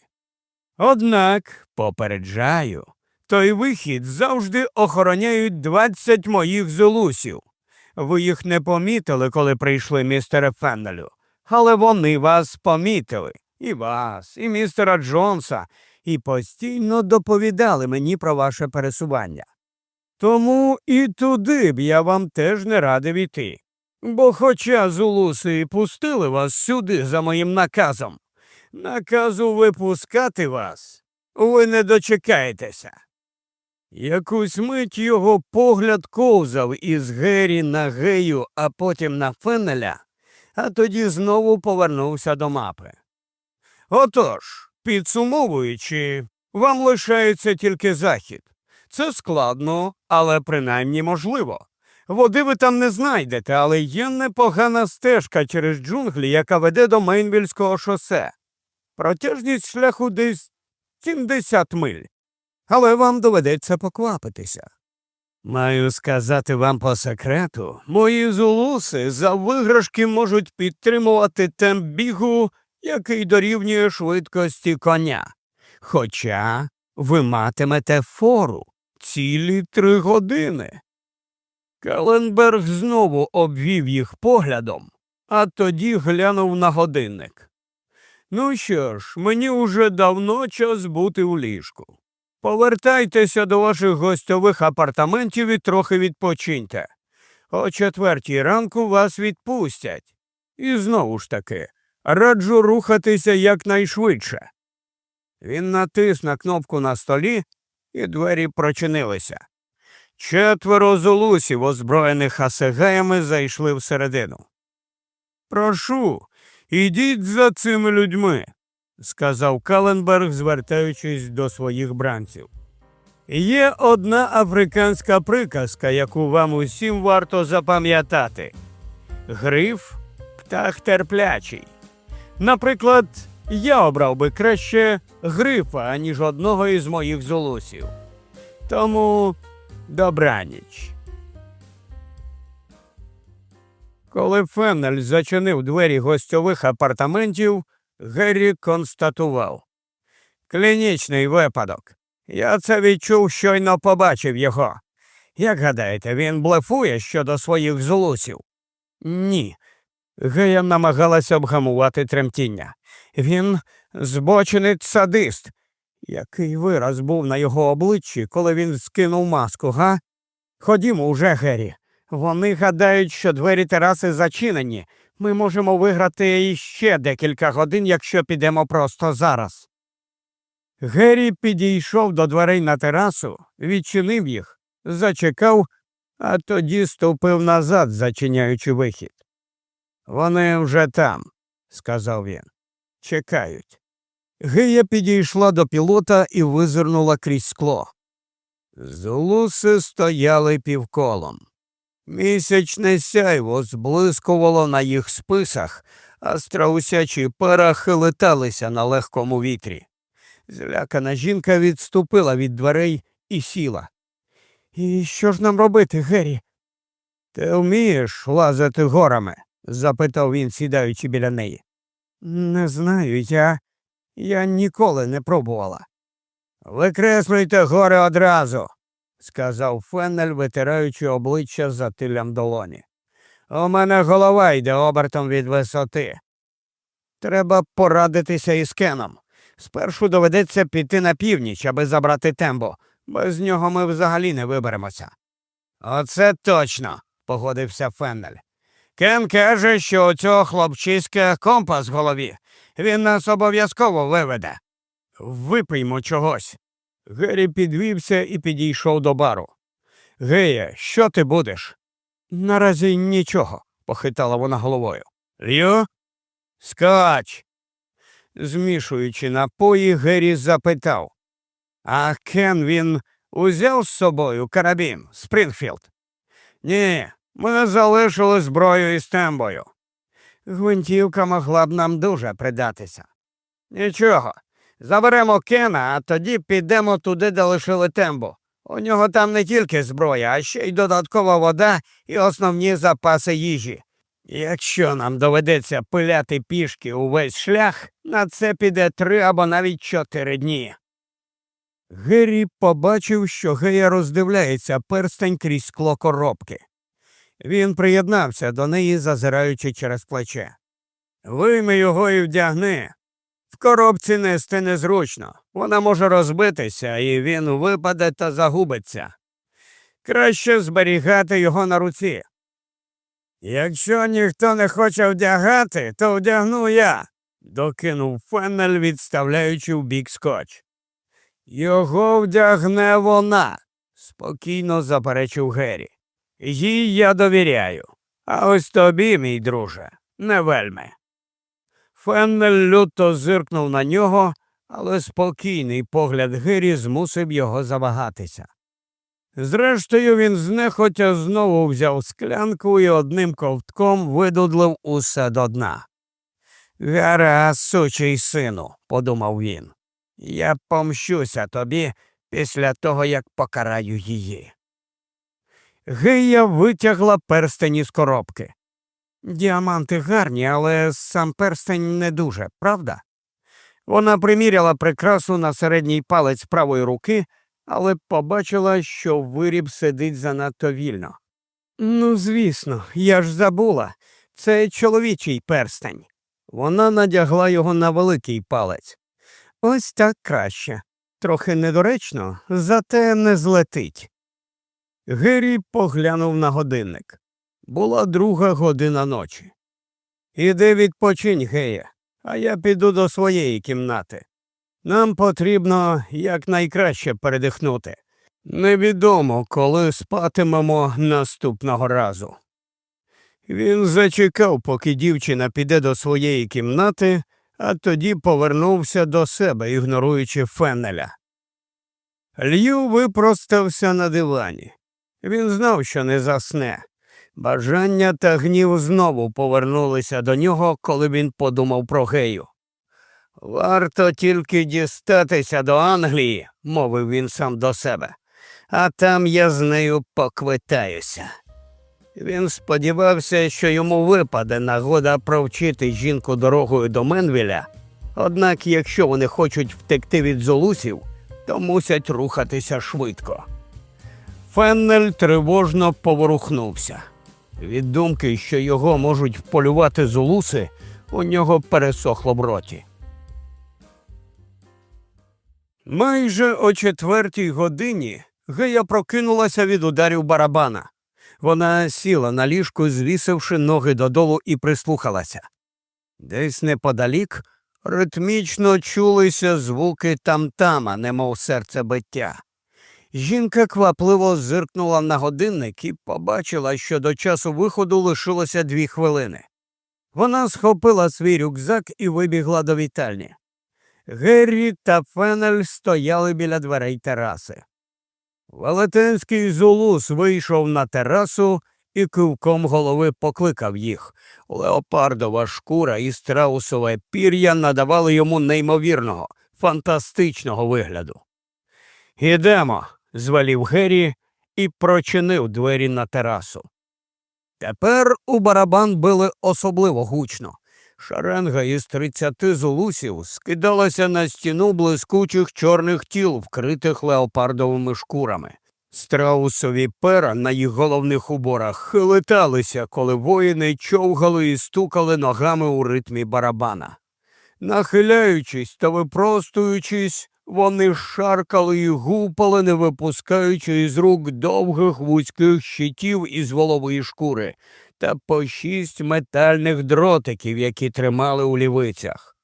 Однак, попереджаю, той вихід завжди охороняють двадцять моїх золусів. Ви їх не помітили, коли прийшли, містере Феннелю, але вони вас помітили. І вас, і містера Джонса, і постійно доповідали мені про ваше пересування. Тому і туди б я вам теж не радив іти. Бо, хоча зулуси і пустили вас сюди за моїм наказом, наказу випускати вас ви не дочекаєтеся. Якусь мить його погляд ковзав із Гері на Гею, а потім на Феннеля, а тоді знову повернувся до мапи. Отож, підсумовуючи, вам лишається тільки захід. Це складно, але принаймні можливо. Води ви там не знайдете, але є непогана стежка через джунглі, яка веде до Мейнвільського шосе. Протяжність шляху десь 70 миль. Але вам доведеться поквапитися. Маю сказати вам по секрету, мої зулуси за виграшки можуть підтримувати темп бігу, який дорівнює швидкості коня. Хоча ви матимете фору цілі три години. Каленберг знову обвів їх поглядом, а тоді глянув на годинник. Ну що ж, мені уже давно час бути у ліжку. Повертайтеся до ваших гостьових апартаментів і трохи відпочиньте. О четвертій ранку вас відпустять. І знову ж таки, раджу рухатися якнайшвидше. Він натис на кнопку на столі, і двері прочинилися. Четверо золусів, озброєних асегаями, зайшли всередину. Прошу, ідіть за цими людьми, сказав Каленберг, звертаючись до своїх бранців. Є одна африканська приказка, яку вам усім варто запам'ятати гриф птах терплячий. Наприклад, я обрав би краще грифа, аніж одного із моїх золусів. Тому добраніч. Коли Феннель зачинив двері гостьових апартаментів, Геррі констатував Клінічний випадок. Я це відчув, щойно побачив його. Як гадаєте, він блефує щодо своїх злусів? Ні. Гея намагалася обгамувати тремтіння. Він збочинець садист. Який вираз був на його обличчі, коли він скинув маску, га? Ходімо уже, Геррі. Вони гадають, що двері тераси зачинені. Ми можемо виграти іще декілька годин, якщо підемо просто зараз. Геррі підійшов до дверей на терасу, відчинив їх, зачекав, а тоді ступив назад, зачиняючи вихід. Вони вже там, сказав він. Чекають. Гея підійшла до пілота і визирнула крізь скло. Зулуси стояли півколом. Місячне сяйво зблискувало на їх списах, а страусячі парахи леталися на легкому вітрі. Злякана жінка відступила від дверей і сіла. І що ж нам робити, Геррі? Ти вмієш лазити горами? запитав він, сідаючи біля неї. Не знаю, я. Я ніколи не пробувала. Викреслюйте гори одразу, сказав Феннель, витираючи обличчя затилям долоні. У мене голова йде обертом від висоти. Треба порадитися із Кеном. Спершу доведеться піти на північ, аби забрати тембо. Без нього ми взагалі не виберемося. Оце точно, погодився Феннель. Кен каже, що у цього хлопчиська компас в голові. Він нас обов'язково виведе. Випиймо чогось. Гері підвівся і підійшов до бару. Гея, що ти будеш? Наразі нічого, похитала вона головою. Лью? Скотч. Змішуючи напої, Гері запитав. А Кен він узяв з собою карабін Спрінгфілд? Ні, ми залишили зброю із Тембою. Гвинтівка могла б нам дуже придатися. Нічого. Заберемо Кена, а тоді підемо туди, де лишили Тембо. У нього там не тільки зброя, а ще й додаткова вода і основні запаси їжі. Якщо нам доведеться пиляти пішки увесь шлях, на це піде три або навіть чотири дні. Геррі побачив, що Гея роздивляється перстень крізь скло коробки. Він приєднався до неї, зазираючи через плече. Вийми його і вдягни. В коробці нести незручно. Вона може розбитися, і він випаде та загубиться. Краще зберігати його на руці. Якщо ніхто не хоче вдягати, то вдягну я, докинув Феннель, відставляючи в бік скотч. Його вдягне вона, спокійно заперечив Геррі. Їй я довіряю. А ось тобі, мій друже, не вельми. Феннель люто зиркнув на нього, але спокійний погляд Гирі змусив його завагатися. Зрештою, він знехотя знову взяв склянку і одним ковтком видудлив усе до дна. Гаразд, сучий сину, подумав він. Я помщуся тобі після того, як покараю її. Гея витягла перстень із коробки. Діаманти гарні, але сам перстень не дуже, правда? Вона приміряла прикрасу на середній палець правої руки, але побачила, що виріб сидить занадто вільно. Ну, звісно, я ж забула. Це чоловічий перстень. Вона надягла його на великий палець. Ось так краще. Трохи недоречно, зате не злетить. Геррі поглянув на годинник. Була друга година ночі. Іди відпочинь, Гея, а я піду до своєї кімнати. Нам потрібно якнайкраще передихнути. Невідомо, коли спатимемо наступного разу. Він зачекав, поки дівчина піде до своєї кімнати, а тоді повернувся до себе, ігноруючи фенеля. Лью випростався на дивані. Він знав, що не засне. Бажання та гнів знову повернулися до нього, коли він подумав про гею. Варто тільки дістатися до Англії, мовив він сам до себе, а там я з нею поквитаюся. Він сподівався, що йому випаде нагода провчити жінку дорогою до Менвіля, однак, якщо вони хочуть втекти від золусів, то мусять рухатися швидко. Феннель тривожно поворухнувся. Від думки, що його можуть вполювати зулуси, у нього пересохло в роті. Майже о четвертій годині Гея прокинулася від ударів барабана. Вона сіла на ліжку, звісивши ноги додолу, і прислухалася. Десь неподалік ритмічно чулися звуки тамтама, немов серцебиття. Жінка квапливо зиркнула на годинник і побачила, що до часу виходу лишилося дві хвилини. Вона схопила свій рюкзак і вибігла до вітальні. Геррі та Фенель стояли біля дверей тераси. Велетенський зулус вийшов на терасу і кивком голови покликав їх. Леопардова шкура і страусове пір'я надавали йому неймовірного, фантастичного вигляду. Ідемо, звелів Геррі і прочинив двері на терасу. Тепер у барабан били особливо гучно. Шаренга із тридцяти зулусів скидалася на стіну блискучих чорних тіл, вкритих леопардовими шкурами. Страусові пера на їх головних уборах хилиталися, коли воїни човгали і стукали ногами у ритмі барабана. Нахиляючись та випростуючись, вони шаркали і гупали, не випускаючи із рук довгих вузьких щитів із волової шкури та по шість метальних дротиків, які тримали у лівицях.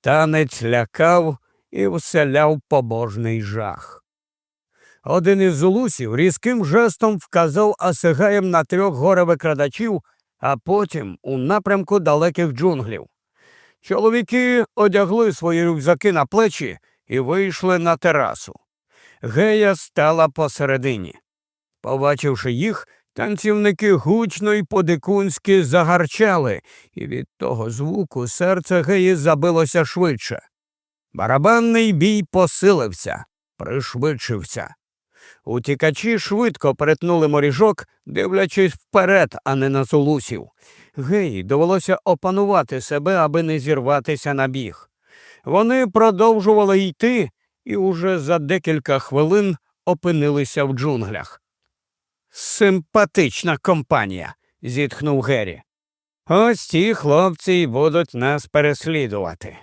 Танець лякав і вселяв побожний жах. Один із зулусів різким жестом вказав асигаєм на трьох горевикрадачів, а потім у напрямку далеких джунглів. Чоловіки одягли свої рюкзаки на плечі і вийшли на терасу. Гея стала посередині. Побачивши їх, танцівники гучно й по-дикунськи загарчали, і від того звуку серце геї забилося швидше. Барабанний бій посилився, пришвидшився. Утікачі швидко перетнули моріжок, дивлячись вперед, а не на зулусів. Геї довелося опанувати себе, аби не зірватися на біг. Вони продовжували йти і уже за декілька хвилин опинилися в джунглях. Симпатична компанія, зітхнув Геррі. Ось ті хлопці й будуть нас переслідувати.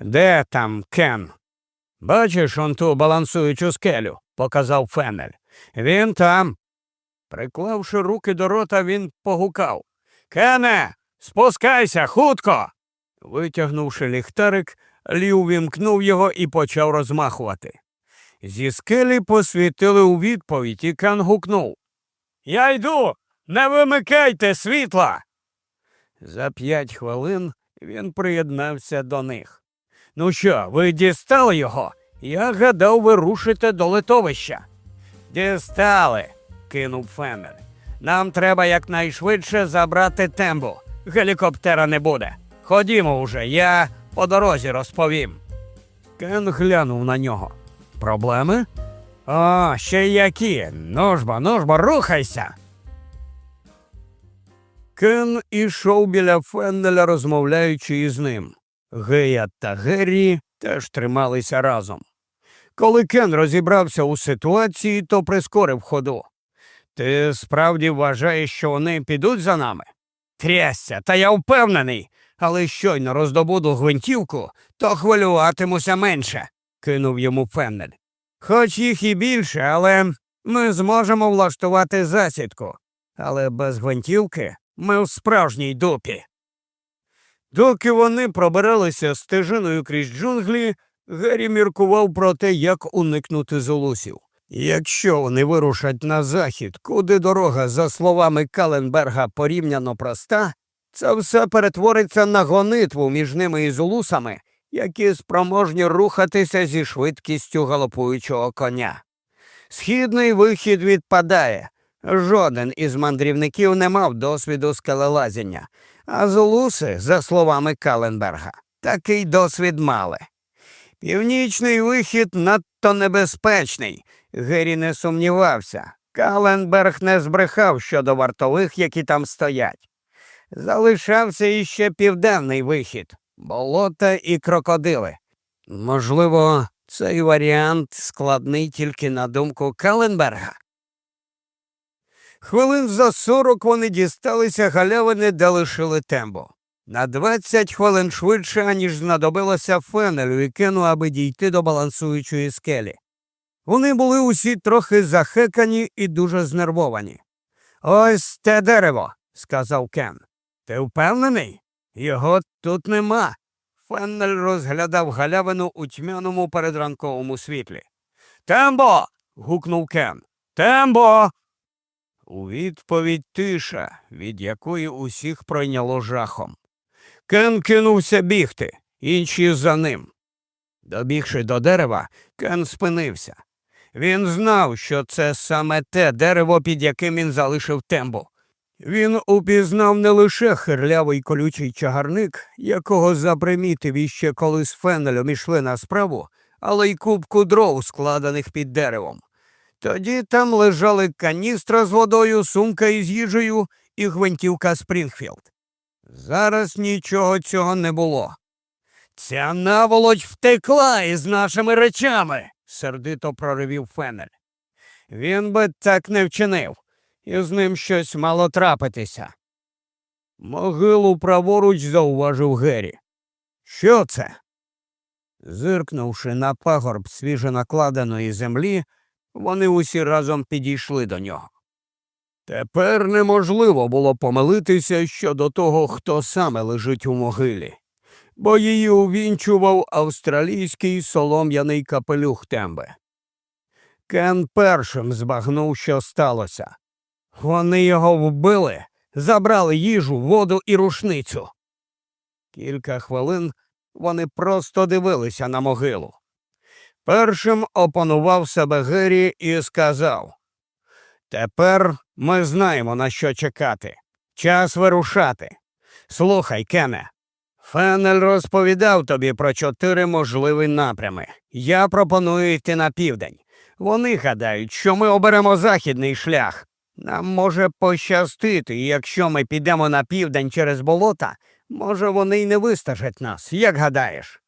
Де там Кен? Бачиш он ту балансуючу скелю, показав Фенель. Він там. Приклавши руки до рота, він погукав. Кене, спускайся, хутко. Витягнувши ліхтарик, Лі увімкнув його і почав розмахувати. Зі скелі посвітили у відповідь, і Кан гукнув. Я йду, не вимикайте світла. За п'ять хвилин він приєднався до них. Ну що, ви дістали його? Я гадав, ви рушите до литовища. Дістали, кинув Феннер. Нам треба якнайшвидше забрати тембу. Гелікоптера не буде. Ходімо уже, я по дорозі розповім. Кен глянув на нього. Проблеми? О, ще які. Ножба, ножба, рухайся. Кен ішов біля Феннеля, розмовляючи із ним. Гея та Геррі теж трималися разом. Коли Кен розібрався у ситуації, то прискорив ходу. Ти справді вважаєш, що вони підуть за нами? Трясся, та я впевнений, але щойно роздобуду гвинтівку, то хвилюватимуся менше, кинув йому Феннель. Хоч їх і більше, але ми зможемо влаштувати засідку. Але без гвинтівки ми в справжній дупі. Доки вони пробиралися стежиною крізь джунглі, Геррі міркував про те, як уникнути золусів. Якщо вони вирушать на захід, куди дорога, за словами Каленберга, порівняно проста, це все перетвориться на гонитву між ними і зулусами, які спроможні рухатися зі швидкістю галопуючого коня. Східний вихід відпадає. Жоден із мандрівників не мав досвіду скелелазіння, а зулуси, за словами Каленберга, такий досвід мали. Північний вихід надто небезпечний. Гері не сумнівався. Каленберг не збрехав щодо вартових, які там стоять. Залишався іще південний вихід болота і крокодили. Можливо, цей варіант складний тільки на думку Каленберга. Хвилин за сорок вони дісталися галявини, де лишили тембо. На двадцять хвилин швидше, аніж знадобилося фенелю і кену, аби дійти до балансуючої скелі. Вони були усі трохи захекані і дуже знервовані. Ось те дерево, сказав Кен. Ти впевнений? Його тут нема. Феннель розглядав галявину у тьмяному передранковому світлі. Тембо. гукнув Кен. Тембо. У відповідь тиша, від якої усіх пройняло жахом. Кен кинувся бігти, інші за ним. Добігши до дерева, Кен спинився. Він знав, що це саме те дерево, під яким він залишив тембу. Він упізнав не лише хирлявий колючий чагарник, якого запримітив іще коли з фенелем ішли на справу, але й кубку дров, складених під деревом. Тоді там лежали каністра з водою, сумка із їжею і гвинтівка Спрінгфілд. Зараз нічого цього не було. Ця наволоч втекла із нашими речами, сердито проревів Фенель. Він би так не вчинив, і з ним щось мало трапитися. Могилу праворуч зауважив Геррі. Що це? Зиркнувши на пагорб свіже накладеної землі, вони усі разом підійшли до нього. Тепер неможливо було помилитися щодо того, хто саме лежить у могилі, бо її увінчував австралійський солом'яний капелюх тембе. Кен першим збагнув, що сталося. Вони його вбили, забрали їжу, воду і рушницю. Кілька хвилин вони просто дивилися на могилу. Першим опанував себе Гері і сказав Тепер ми знаємо, на що чекати. Час вирушати. Слухай, Кене, Фенель розповідав тобі про чотири можливі напрями. Я пропоную йти на південь. Вони гадають, що ми оберемо західний шлях. Нам може пощастити, якщо ми підемо на південь через болота, може, вони й не вистачать нас, як гадаєш?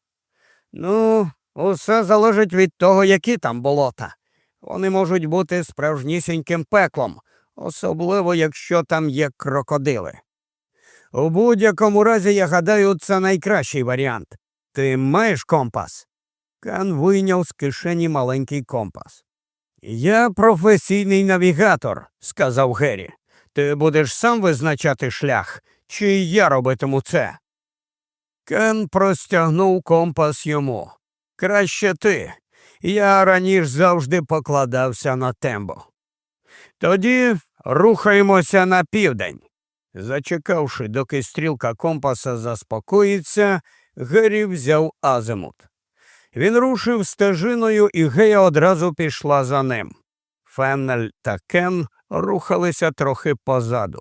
Ну, усе залежить від того, які там болота. Вони можуть бути справжнісіньким пеклом, особливо якщо там є крокодили. У будь-якому разі, я гадаю, це найкращий варіант. Ти маєш компас? Кан вийняв з кишені маленький компас. Я професійний навігатор, сказав Геррі. Ти будеш сам визначати шлях, чи я робитиму це? Кен простягнув компас йому. Краще ти. Я раніше завжди покладався на тембо. Тоді рухаємося на південь. Зачекавши, доки стрілка компаса заспокоїться, Геррі взяв азимут. Він рушив стежиною, і Гея одразу пішла за ним. Феннель та Кен рухалися трохи позаду.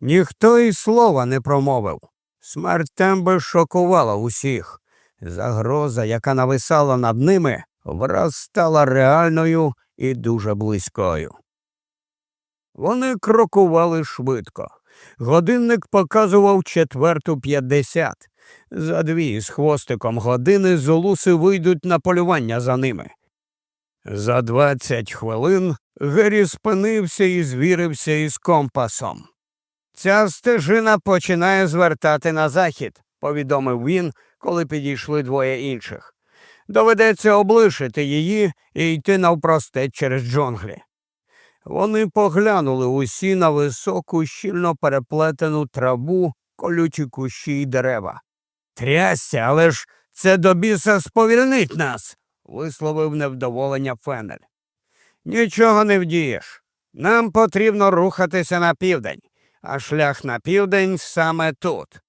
Ніхто і слова не промовив. Смерть темби шокувала усіх. Загроза, яка нависала над ними, враз стала реальною і дуже близькою. Вони крокували швидко. Годинник показував четверту п'ятдесят. За дві з хвостиком години золуси вийдуть на полювання за ними. За двадцять хвилин Гері спинився і звірився із компасом. Ця стежина починає звертати на захід, повідомив він, коли підійшли двоє інших. Доведеться облишити її і йти навпростець через джунглі. Вони поглянули усі на високу, щільно переплетену траву, колючі кущі й дерева. Трясся, але ж це до біса сповільнить нас, висловив невдоволення Фенель. Нічого не вдієш. Нам потрібно рухатися на південь, а шлях на південь саме тут.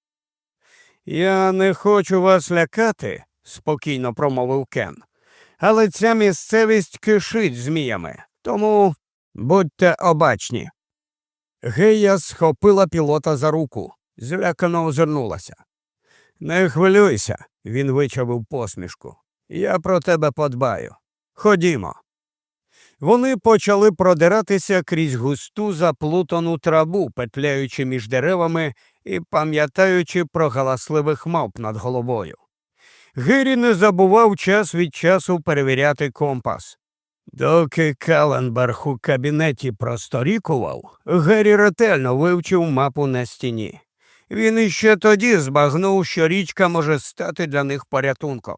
Я не хочу вас лякати, спокійно промовив Кен, але ця місцевість кишить зміями, тому будьте обачні. Гея схопила пілота за руку, злякано озирнулася. Не хвилюйся, він вичавив посмішку. Я про тебе подбаю. Ходімо. Вони почали продиратися крізь густу заплутану траву, петляючи між деревами і пам'ятаючи про галасливих мавп над головою. Гирі не забував час від часу перевіряти компас. Доки Каленберг у кабінеті просторікував, Гері ретельно вивчив мапу на стіні. Він іще тоді збагнув, що річка може стати для них порятунком.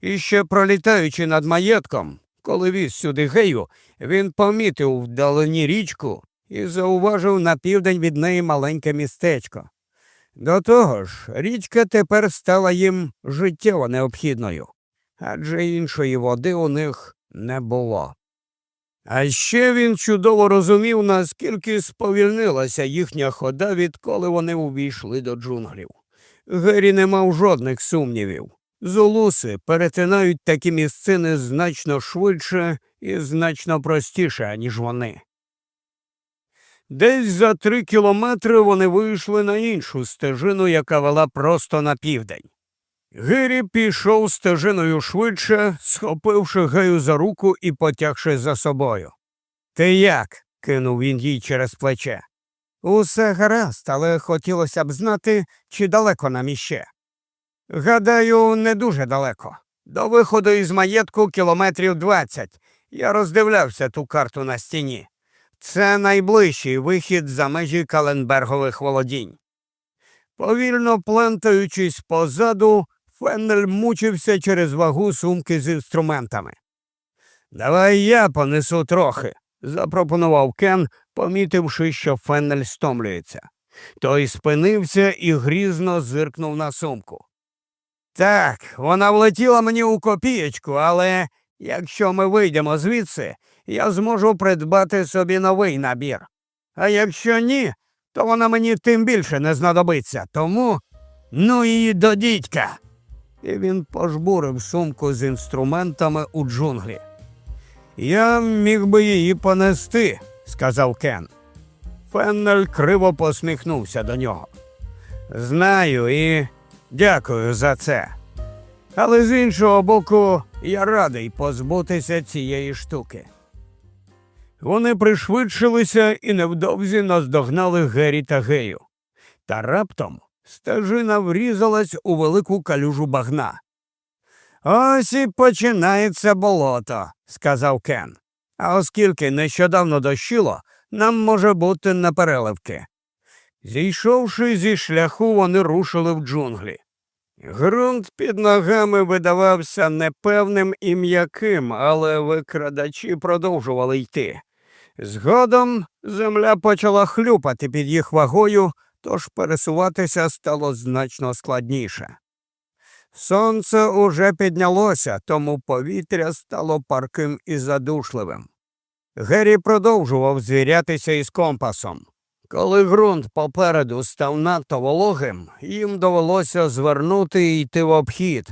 І ще пролітаючи над маєтком, коли віз сюди гею, він помітив вдалині річку і зауважив на південь від неї маленьке містечко. До того ж, річка тепер стала їм життєво необхідною, адже іншої води у них не було. А ще він чудово розумів, наскільки сповільнилася їхня хода, відколи вони увійшли до джунглів. Гері не мав жодних сумнівів. Зулуси перетинають такі місцини значно швидше і значно простіше, ніж вони. Десь за три кілометри вони вийшли на іншу стежину, яка вела просто на південь. Гирі пішов стежиною швидше, схопивши гею за руку і потягши за собою. Ти як? кинув він їй через плече. Усе гаразд, але хотілося б знати, чи далеко нам іще. Гадаю, не дуже далеко. До виходу із маєтку кілометрів двадцять. Я роздивлявся ту карту на стіні. Це найближчий вихід за межі Каленбергових володінь. Повільно плентаючись позаду, Феннель мучився через вагу сумки з інструментами. Давай я понесу трохи, запропонував Кен, помітивши, що Феннель стомлюється. Той спинився і грізно зиркнув на сумку. Так, вона влетіла мені у копієчку, але якщо ми вийдемо звідси, я зможу придбати собі новий набір. А якщо ні, то вона мені тим більше не знадобиться. Тому ну і до дідька. І він пожбурив сумку з інструментами у джунглі. Я міг би її понести, сказав Кен. Феннель криво посміхнувся до нього. Знаю і дякую за це. Але з іншого боку, я радий позбутися цієї штуки. Вони пришвидшилися і невдовзі наздогнали Гері та Гею. Та раптом стежина врізалась у велику калюжу багна. Ось і починається болото, сказав Кен. А оскільки нещодавно дощило, нам може бути напереливки. Зійшовши зі шляху, вони рушили в джунглі. Грунт під ногами видавався непевним і м'яким, але викрадачі продовжували йти. Згодом земля почала хлюпати під їх вагою, тож пересуватися стало значно складніше. Сонце уже піднялося, тому повітря стало парким і задушливим. Геррі продовжував звірятися із компасом. Коли ґрунт попереду став надто вологим, їм довелося звернути і йти в обхід,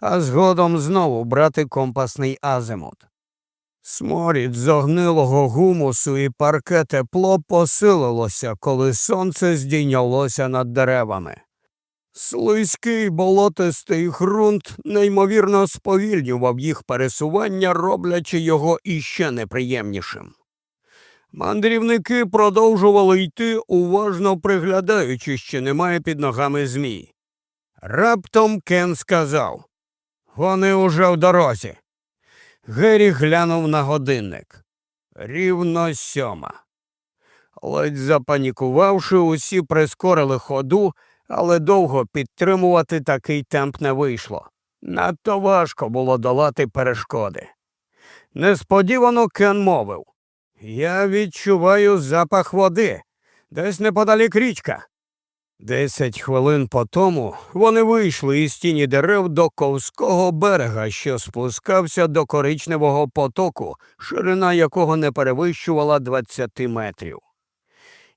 а згодом знову брати компасний азимут. Сморід зогнилого гумусу і парке тепло посилилося, коли сонце здійнялося над деревами. Слизький болотистий ґрунт неймовірно сповільнював їх пересування, роблячи його іще неприємнішим. Мандрівники продовжували йти, уважно приглядаючи, що немає під ногами змій. Раптом Кен сказав Вони уже в дорозі. Гері глянув на годинник. Рівно сьома. Ледь запанікувавши, усі прискорили ходу, але довго підтримувати такий темп не вийшло. Надто важко було долати перешкоди. Несподівано Кен мовив Я відчуваю запах води, десь неподалік річка. Десять хвилин по тому вони вийшли із тіні дерев до ковського берега, що спускався до коричневого потоку, ширина якого не перевищувала 20 метрів.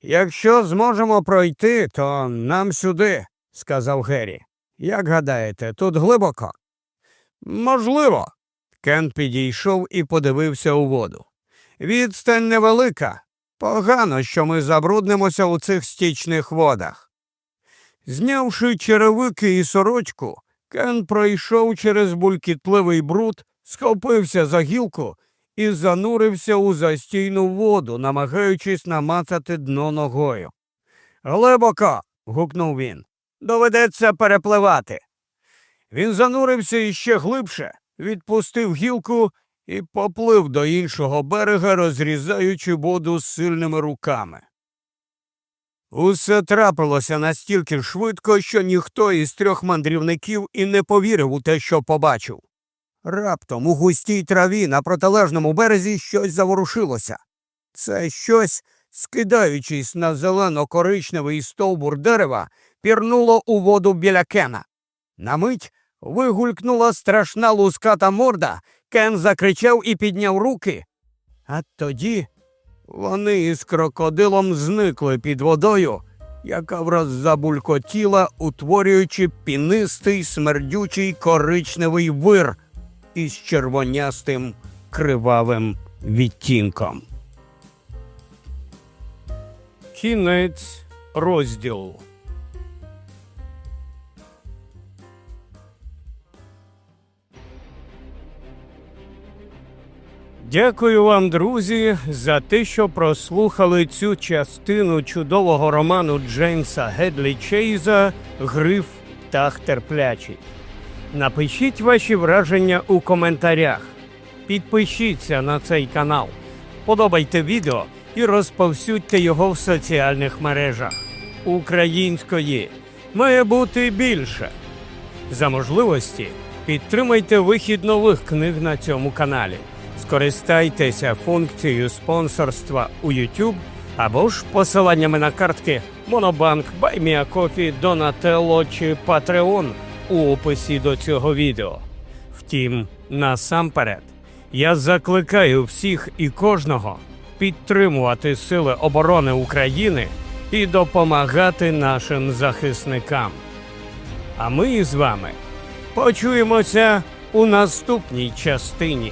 Якщо зможемо пройти, то нам сюди, сказав Геррі. Як гадаєте, тут глибоко? Можливо. Кен підійшов і подивився у воду. Відстань невелика. Погано, що ми забруднимося у цих стічних водах. Знявши черевики і сорочку, Кен пройшов через булькітливий бруд, схопився за гілку і занурився у застійну воду, намагаючись намацати дно ногою. Глибоко. гукнув він. Доведеться перепливати. Він занурився іще глибше, відпустив гілку і поплив до іншого берега, розрізаючи воду сильними руками. Усе трапилося настільки швидко, що ніхто із трьох мандрівників і не повірив у те, що побачив. Раптом у густій траві на протилежному березі щось заворушилося. Це щось, скидаючись на зелено коричневий стовбур дерева, пірнуло у воду біля Кена. На мить вигулькнула страшна луската морда, Кен закричав і підняв руки. А тоді вони із крокодилом зникли під водою, яка враз забулькотіла, утворюючи пінистий смердючий коричневий вир із червонястим кривавим відтінком. Кінець розділу. Дякую вам, друзі, за те, що прослухали цю частину чудового роману Джеймса Гедлі Чейза Гриф Птах терплячий. Напишіть ваші враження у коментарях. Підпишіться на цей канал, подобайте відео і розповсюдьте його в соціальних мережах. Української має бути більше. За можливості підтримайте вихід нових книг на цьому каналі. Скористайтеся функцією спонсорства у YouTube або ж посиланнями на картки Монобанк, Buy Me a Coffee, Donatello чи Patreon у описі до цього відео. Втім, насамперед, я закликаю всіх і кожного підтримувати Сили оборони України і допомагати нашим захисникам. А ми з вами почуємося у наступній частині.